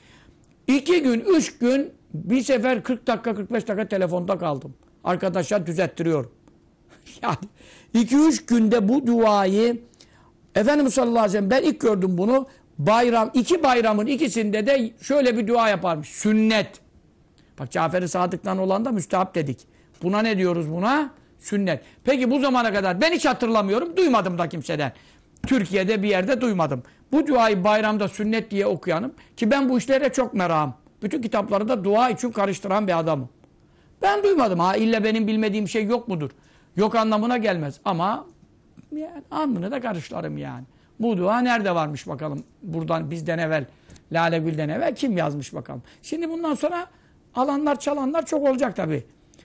İki gün, üç gün bir sefer 40 dakika, 45 dakika telefonda kaldım. Arkadaşlar düzelttiriyorum. yani iki üç günde bu duayı Efendimiz sallallahu aleyhi ve sellem ben ilk gördüm bunu. Bayram, iki bayramın ikisinde de şöyle bir dua yaparmış. Sünnet. Bak Cafer-i Sadık'tan olan da müstehap dedik. Buna ne diyoruz buna? Sünnet. Peki bu zamana kadar ben hiç hatırlamıyorum. Duymadım da kimseden. Türkiye'de bir yerde duymadım. Bu duayı bayramda sünnet diye okuyanım. Ki ben bu işlere çok merakım. Bütün kitapları da dua için karıştıran bir adamım. Ben duymadım. Ha illa benim bilmediğim şey yok mudur? Yok anlamına gelmez. Ama yani alnını da karışlarım yani. Bu dua nerede varmış bakalım. Buradan bizden evvel, Lale Gül'den evvel kim yazmış bakalım. Şimdi bundan sonra alanlar çalanlar çok olacak tabii.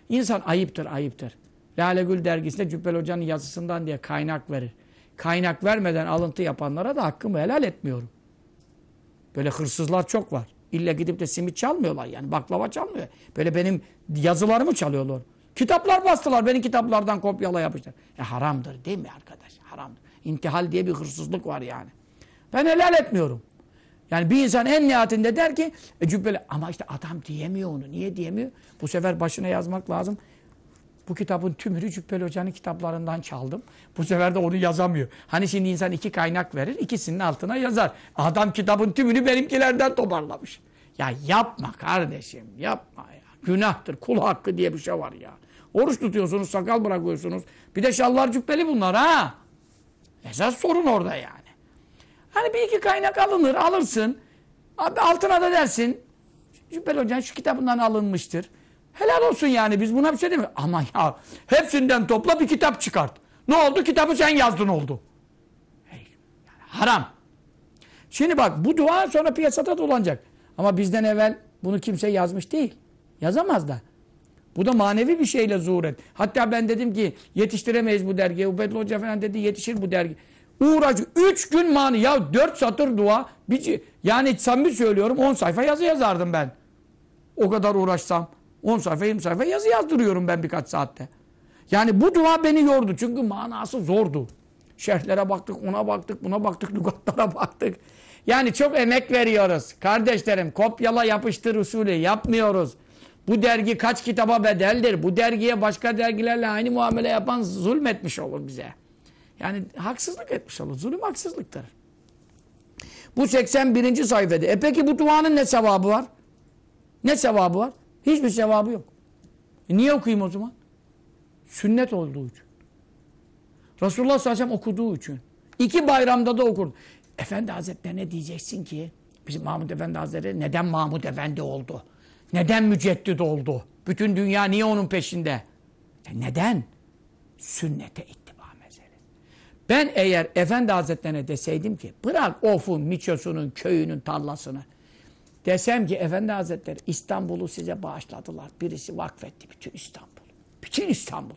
İnsan ayıptır, ayıptır. Lale Gül dergisinde Cübbel Hoca'nın yazısından diye kaynak verir. Kaynak vermeden alıntı yapanlara da hakkımı helal etmiyorum. Böyle hırsızlar çok var. İlla gidip de simit çalmıyorlar yani. Baklava çalmıyor. Böyle benim yazılarımı çalıyorlar. Kitaplar bastılar. Benim kitaplardan kopyala yapmışlar. E haramdır değil mi arkadaş? Haramdır. İntihal diye bir hırsızlık var yani. Ben helal etmiyorum. Yani bir insan en nihayetinde der ki e cübbeli ama işte adam diyemiyor onu. Niye diyemiyor? Bu sefer başına yazmak lazım. Bu kitabın tümünü Cübbeli Hoca'nın kitaplarından çaldım. Bu sefer de onu yazamıyor. Hani şimdi insan iki kaynak verir, ikisinin altına yazar. Adam kitabın tümünü benimkilerden toparlamış. Ya yapma kardeşim, yapma ya. Günahtır, kul hakkı diye bir şey var ya. Oruç tutuyorsunuz, sakal bırakıyorsunuz. Bir de şallar cübbeli bunlar ha. Esas sorun orada yani. Hani bir iki kaynak alınır, alırsın. Altına da dersin. Cübbeli Hoca'nın şu kitabından alınmıştır. Helal olsun yani biz buna bir şey demiyoruz. Ama ya hepsinden topla bir kitap çıkart. Ne oldu? Kitabı sen yazdın oldu. Hey, yani haram. Şimdi bak bu dua sonra piyasada dolanacak. Ama bizden evvel bunu kimse yazmış değil. Yazamaz da. Bu da manevi bir şeyle zuhur et. Hatta ben dedim ki yetiştiremeyiz bu dergiyi. Ubedli Hoca falan dedi yetişir bu dergi. Uğraş. Üç gün mani. Ya dört satır dua. Bir, yani samimi söylüyorum on sayfa yazı yazardım ben. O kadar uğraşsam. 10 sayfa 20 sayfa yazı yazdırıyorum ben birkaç saatte. Yani bu dua beni yordu. Çünkü manası zordu. Şerhlere baktık, ona baktık, buna baktık, lügatlara baktık. Yani çok emek veriyoruz. Kardeşlerim kopyala yapıştır usulü yapmıyoruz. Bu dergi kaç kitaba bedeldir? Bu dergiye başka dergilerle aynı muamele yapan zulmetmiş olur bize. Yani haksızlık etmiş olur. Zulüm haksızlıktır. Bu 81. sayfada. E peki bu duanın ne sevabı var? Ne sevabı var? Hiçbir sevabı yok. E niye okuyayım o zaman? Sünnet olduğu için. Resulullah sallallahu aleyhi ve sellem okuduğu için. İki bayramda da okurdu. Efendi Hazretlerine diyeceksin ki bizim Mahmud Efendi Hazretleri neden Mahmud Efendi oldu? Neden müceddit oldu? Bütün dünya niye onun peşinde? E neden? Sünnete ittiba meselesi. Ben eğer Efendi Hazretlerine deseydim ki bırak ofun, miçosunun, köyünün tarlasını. Desem ki Efendi Hazretleri İstanbul'u size bağışladılar. Birisi vakfetti bütün İstanbul. Bütün İstanbul.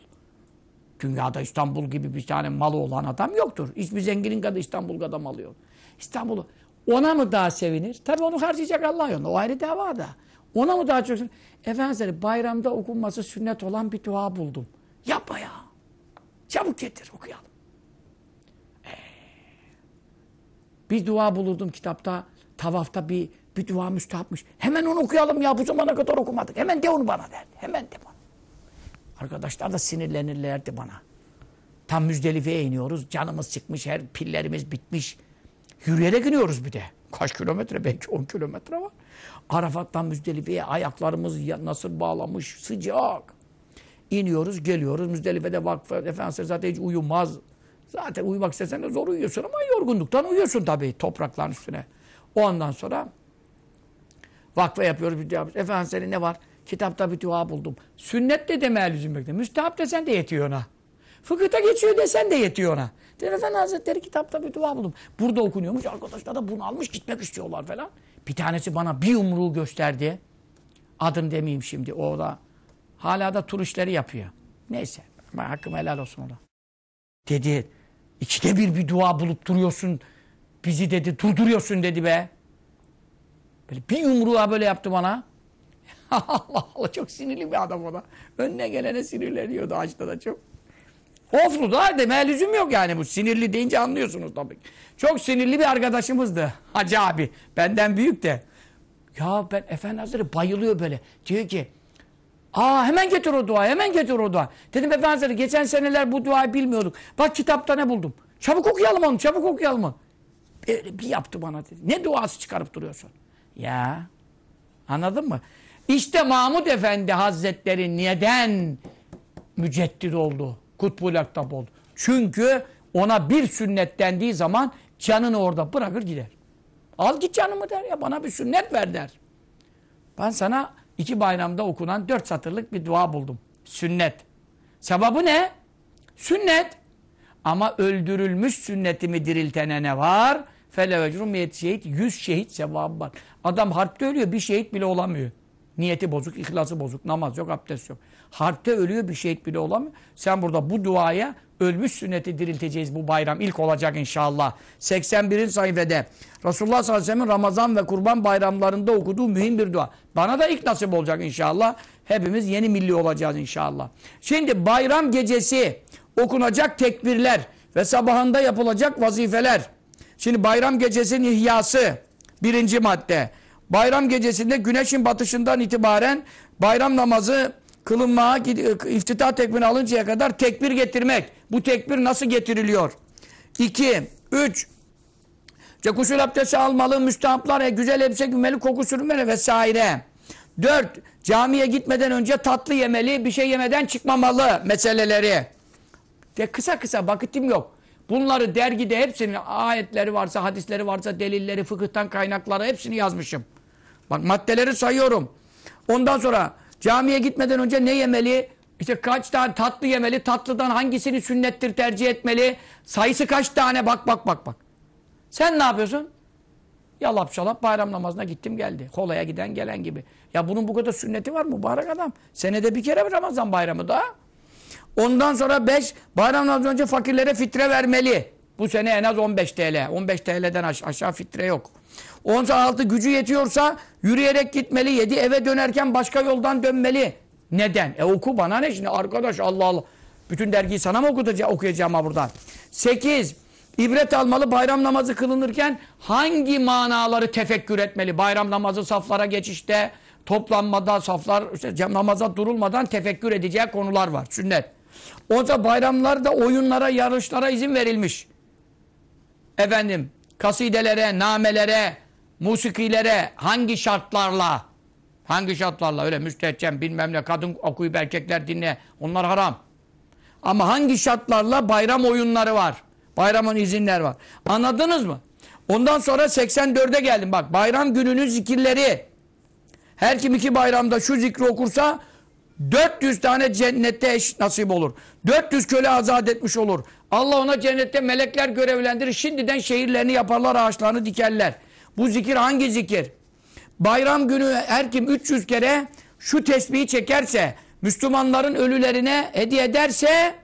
Dünyada İstanbul gibi bir tane malı olan adam yoktur. Hiçbir zenginin kadar İstanbul kadar malı yok. İstanbul'u ona mı daha sevinir? Tabii onu harcayacak Allah yolunda. O ayrı dava da. Ona mı daha çok sevinir? Bayramda okunması sünnet olan bir dua buldum. Yapma ya. Çabuk getir okuyalım. Ee, bir dua bulurdum kitapta. tavafta bir, bir dua müstahapmış. Hemen onu okuyalım ya bu zamana kadar okumadık. Hemen de onu bana derdi. Hemen de bana. Arkadaşlar da sinirlenirlerdi bana. Tam Müzdelife'ye iniyoruz. Canımız çıkmış. Her pillerimiz bitmiş. Yürüyerek iniyoruz bir de. Kaç kilometre? Belki 10 kilometre var. Arafat'tan Müzdelife'ye ayaklarımız ya- nasıl bağlamış. Sıcak. İniyoruz, geliyoruz. Müzdelife'de vakfı Efendimiz zaten hiç uyumaz. Zaten uyumak istesen de zor uyuyorsun ama yorgunluktan uyuyorsun tabii toprakların üstüne. O andan sonra vakfe yapıyoruz bir yapıyoruz. Efendim senin ne var? Kitapta bir dua buldum. Sünnet de demeye lüzum yok. Müstehap desen de yetiyor ona. Fıkıhta geçiyor desen de yetiyor ona. Dedim Efendi Hazretleri kitapta bir dua buldum. Burada okunuyormuş. Arkadaşlar da bunu almış gitmek istiyorlar falan. Bir tanesi bana bir yumruğu gösterdi. Adını demeyeyim şimdi. O da hala da tur işleri yapıyor. Neyse. Ben hakkım helal olsun ona. Dedi ikide bir bir dua bulup duruyorsun. Bizi dedi durduruyorsun dedi be. Böyle bir yumruğa böyle yaptı bana. Allah Allah çok sinirli bir adam o da. Önüne gelene sinirleniyordu açta da çok. Oflu da demeye lüzum yok yani bu. Sinirli deyince anlıyorsunuz tabii. Çok sinirli bir arkadaşımızdı. Hacı abi. Benden büyük de. Ya ben Efendi Hazretleri bayılıyor böyle. Diyor ki Aa hemen getir o duayı, hemen getir o duayı. Dedim Efendi Hazretleri geçen seneler bu duayı bilmiyorduk. Bak kitapta ne buldum. Çabuk okuyalım onu, çabuk okuyalım onu. Böyle bir yaptı bana dedi. Ne duası çıkarıp duruyorsun? Ya anladın mı? İşte Mahmud Efendi Hazretleri neden müceddit oldu? Kutbul Aktab oldu. Çünkü ona bir sünnet dendiği zaman canını orada bırakır gider. Al git canımı der ya bana bir sünnet ver der. Ben sana iki bayramda okunan dört satırlık bir dua buldum. Sünnet. Sebabı ne? Sünnet. Ama öldürülmüş sünnetimi diriltene ne var? Felevecrum miyet şehit. Yüz şehit sevabı var. Adam harpte ölüyor bir şehit bile olamıyor. Niyeti bozuk, ihlası bozuk, namaz yok, abdest yok. Harpte ölüyor bir şehit bile olamıyor. Sen burada bu duaya ölmüş sünneti dirilteceğiz bu bayram. ilk olacak inşallah. 81. sayfede Resulullah sallallahu aleyhi ve sellem'in Ramazan ve Kurban bayramlarında okuduğu mühim bir dua. Bana da ilk nasip olacak inşallah. Hepimiz yeni milli olacağız inşallah. Şimdi bayram gecesi okunacak tekbirler ve sabahında yapılacak vazifeler. Şimdi bayram gecesinin ihyası birinci madde. Bayram gecesinde güneşin batışından itibaren bayram namazı kılınmaya, iftitah tekbirini alıncaya kadar tekbir getirmek. Bu tekbir nasıl getiriliyor? 2, 3, işte gusül abdesti almalı, müstahaplar, e, güzel elbise giymeli, koku sürmeli vesaire. 4. Camiye gitmeden önce tatlı yemeli, bir şey yemeden çıkmamalı meseleleri. De kısa kısa vakitim yok. Bunları dergide hepsinin ayetleri varsa, hadisleri varsa, delilleri, fıkıhtan kaynakları hepsini yazmışım. Bak maddeleri sayıyorum. Ondan sonra camiye gitmeden önce ne yemeli? İşte kaç tane tatlı yemeli? Tatlıdan hangisini sünnettir tercih etmeli? Sayısı kaç tane? Bak bak bak bak. Sen ne yapıyorsun? Yalap şalap bayram namazına gittim geldi. Kolaya giden gelen gibi. Ya bunun bu kadar sünneti var mı mübarek adam? Senede bir kere Ramazan bayramı da. Ondan sonra 5 bayram namazından önce fakirlere fitre vermeli. Bu sene en az 15 TL. 15 TL'den aş aşağı fitre yok. 16 gücü yetiyorsa yürüyerek gitmeli. 7 eve dönerken başka yoldan dönmeli. Neden? E oku bana ne şimdi arkadaş Allah Allah. Bütün dergiyi sana mı okutacağım, okuyacağım ha buradan? 8. İbret almalı bayram namazı kılınırken hangi manaları tefekkür etmeli? Bayram namazı saflara geçişte, toplanmada, saflar işte namaza durulmadan tefekkür edeceği konular var. Sünnet. Oysa bayramlarda oyunlara, yarışlara izin verilmiş. Efendim, kasidelere, namelere, musikilere hangi şartlarla hangi şartlarla öyle müstehcen bilmem ne kadın okuyup erkekler dinle onlar haram. Ama hangi şartlarla bayram oyunları var. Bayramın izinler var. Anladınız mı? Ondan sonra 84'e geldim. Bak bayram gününün zikirleri. Her kim iki bayramda şu zikri okursa 400 tane cennette eş nasip olur. 400 köle azat etmiş olur. Allah ona cennette melekler görevlendirir. Şimdiden şehirlerini yaparlar, ağaçlarını dikerler. Bu zikir hangi zikir? Bayram günü her kim 300 kere şu tesbihi çekerse, Müslümanların ölülerine hediye ederse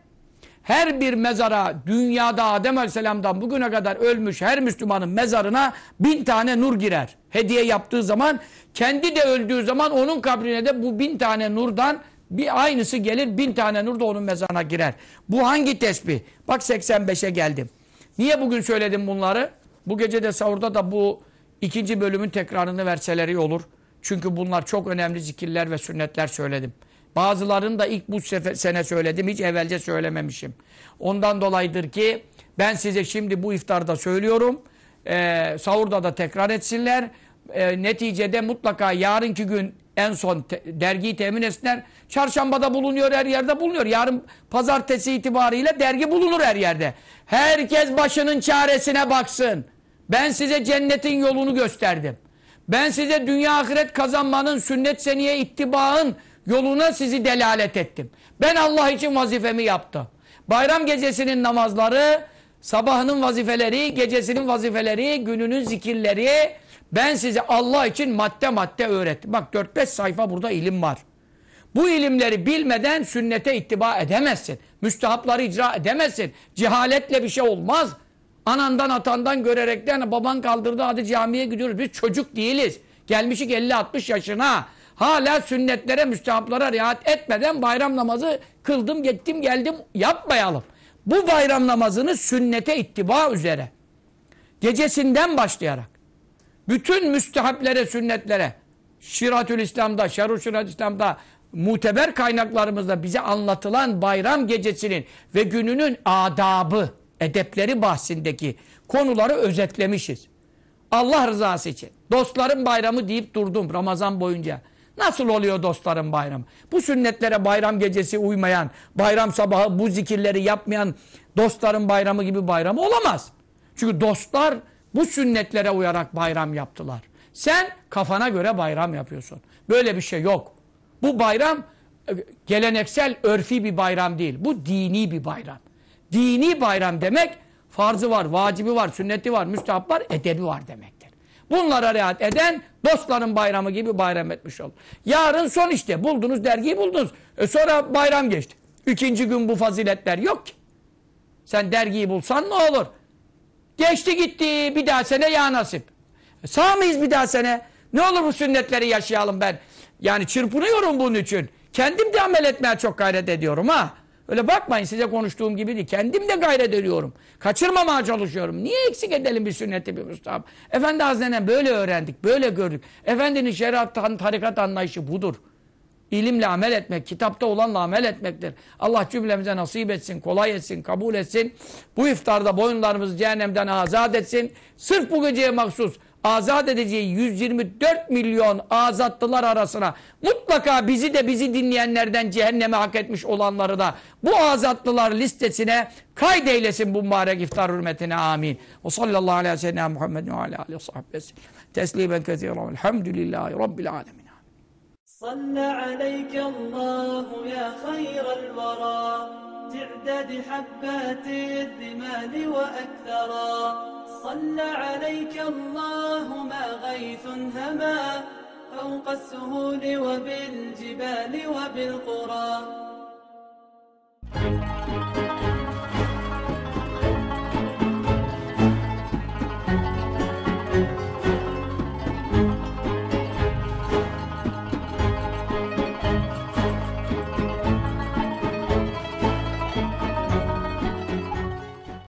her bir mezara dünyada Adem Aleyhisselam'dan bugüne kadar ölmüş her Müslümanın mezarına bin tane nur girer. Hediye yaptığı zaman kendi de öldüğü zaman onun kabrine de bu bin tane nurdan bir aynısı gelir bin tane nur da onun mezarına girer. Bu hangi tesbih? Bak 85'e geldim. Niye bugün söyledim bunları? Bu gece de sahurda da bu ikinci bölümün tekrarını verseleri olur. Çünkü bunlar çok önemli zikirler ve sünnetler söyledim. Bazılarını da ilk bu sefer, sene söyledim. Hiç evvelce söylememişim. Ondan dolayıdır ki ben size şimdi bu iftarda söylüyorum. Ee, sahurda da tekrar etsinler. Ee, neticede mutlaka yarınki gün en son te- dergiyi temin etsinler. Çarşambada bulunuyor, her yerde bulunuyor. Yarın pazartesi itibariyle dergi bulunur her yerde. Herkes başının çaresine baksın. Ben size cennetin yolunu gösterdim. Ben size dünya ahiret kazanmanın, sünnet seniye ittibaın yoluna sizi delalet ettim. Ben Allah için vazifemi yaptım. Bayram gecesinin namazları, sabahının vazifeleri, gecesinin vazifeleri, gününün zikirleri ben size Allah için madde madde öğrettim. Bak 4-5 sayfa burada ilim var. Bu ilimleri bilmeden sünnete ittiba edemezsin. Müstehapları icra edemezsin. Cehaletle bir şey olmaz. Anandan atandan görerekten baban kaldırdı hadi camiye gidiyoruz. Biz çocuk değiliz. Gelmişik 50-60 yaşına. Hala sünnetlere, müstehaplara riayet etmeden bayram namazı kıldım, gittim, geldim yapmayalım. Bu bayram namazını sünnete ittiba üzere. Gecesinden başlayarak bütün müstehaplere, sünnetlere, Şiratül İslam'da, Şerhu Şirat İslam'da, muteber kaynaklarımızda bize anlatılan bayram gecesinin ve gününün adabı, edepleri bahsindeki konuları özetlemişiz. Allah rızası için. Dostların bayramı deyip durdum Ramazan boyunca. Nasıl oluyor dostların bayramı? Bu sünnetlere bayram gecesi uymayan, bayram sabahı bu zikirleri yapmayan dostların bayramı gibi bayramı olamaz. Çünkü dostlar bu sünnetlere uyarak bayram yaptılar. Sen kafana göre bayram yapıyorsun. Böyle bir şey yok. Bu bayram e, geleneksel, örfi bir bayram değil. Bu dini bir bayram. Dini bayram demek farzı var, vacibi var, sünneti var, müstehap var, edebi var demektir. Bunlara riayet eden dostların bayramı gibi bayram etmiş olur. Yarın son işte. Buldunuz dergiyi buldunuz. E sonra bayram geçti. İkinci gün bu faziletler yok ki. Sen dergiyi bulsan ne olur? Geçti gitti. Bir daha sene ya nasip. E sağ mıyız bir daha sene? Ne olur bu sünnetleri yaşayalım ben. Yani çırpınıyorum bunun için. Kendim de amel etmeye çok gayret ediyorum ha. Öyle bakmayın size konuştuğum gibi değil. Kendim de gayret ediyorum. Kaçırmamaya çalışıyorum. Niye eksik edelim bir sünneti bir müstahap? Efendi Hazretlerinden böyle öğrendik, böyle gördük. Efendinin şeriat, tarikat anlayışı budur. İlimle amel etmek, kitapta olanla amel etmektir. Allah cümlemize nasip etsin, kolay etsin, kabul etsin. Bu iftarda boyunlarımızı cehennemden azat etsin. Sırf bu geceye mahsus azat edeceği 124 milyon azatlılar arasına mutlaka bizi de bizi dinleyenlerden cehenneme hak etmiş olanları da bu azatlılar listesine kaydeylesin bu mübarek iftar hürmetine amin. Ve sallallahu aleyhi ve sellem Muhammed ve aleyhi ve sahbihi teslimen kethiren velhamdülillahi rabbil alemin.
صلى عليك الله يا خير الورى تعداد حبات الرمال وأكثرا صلى عليك الله ما غيث هما فوق السهول وبالجبال وبالقرى.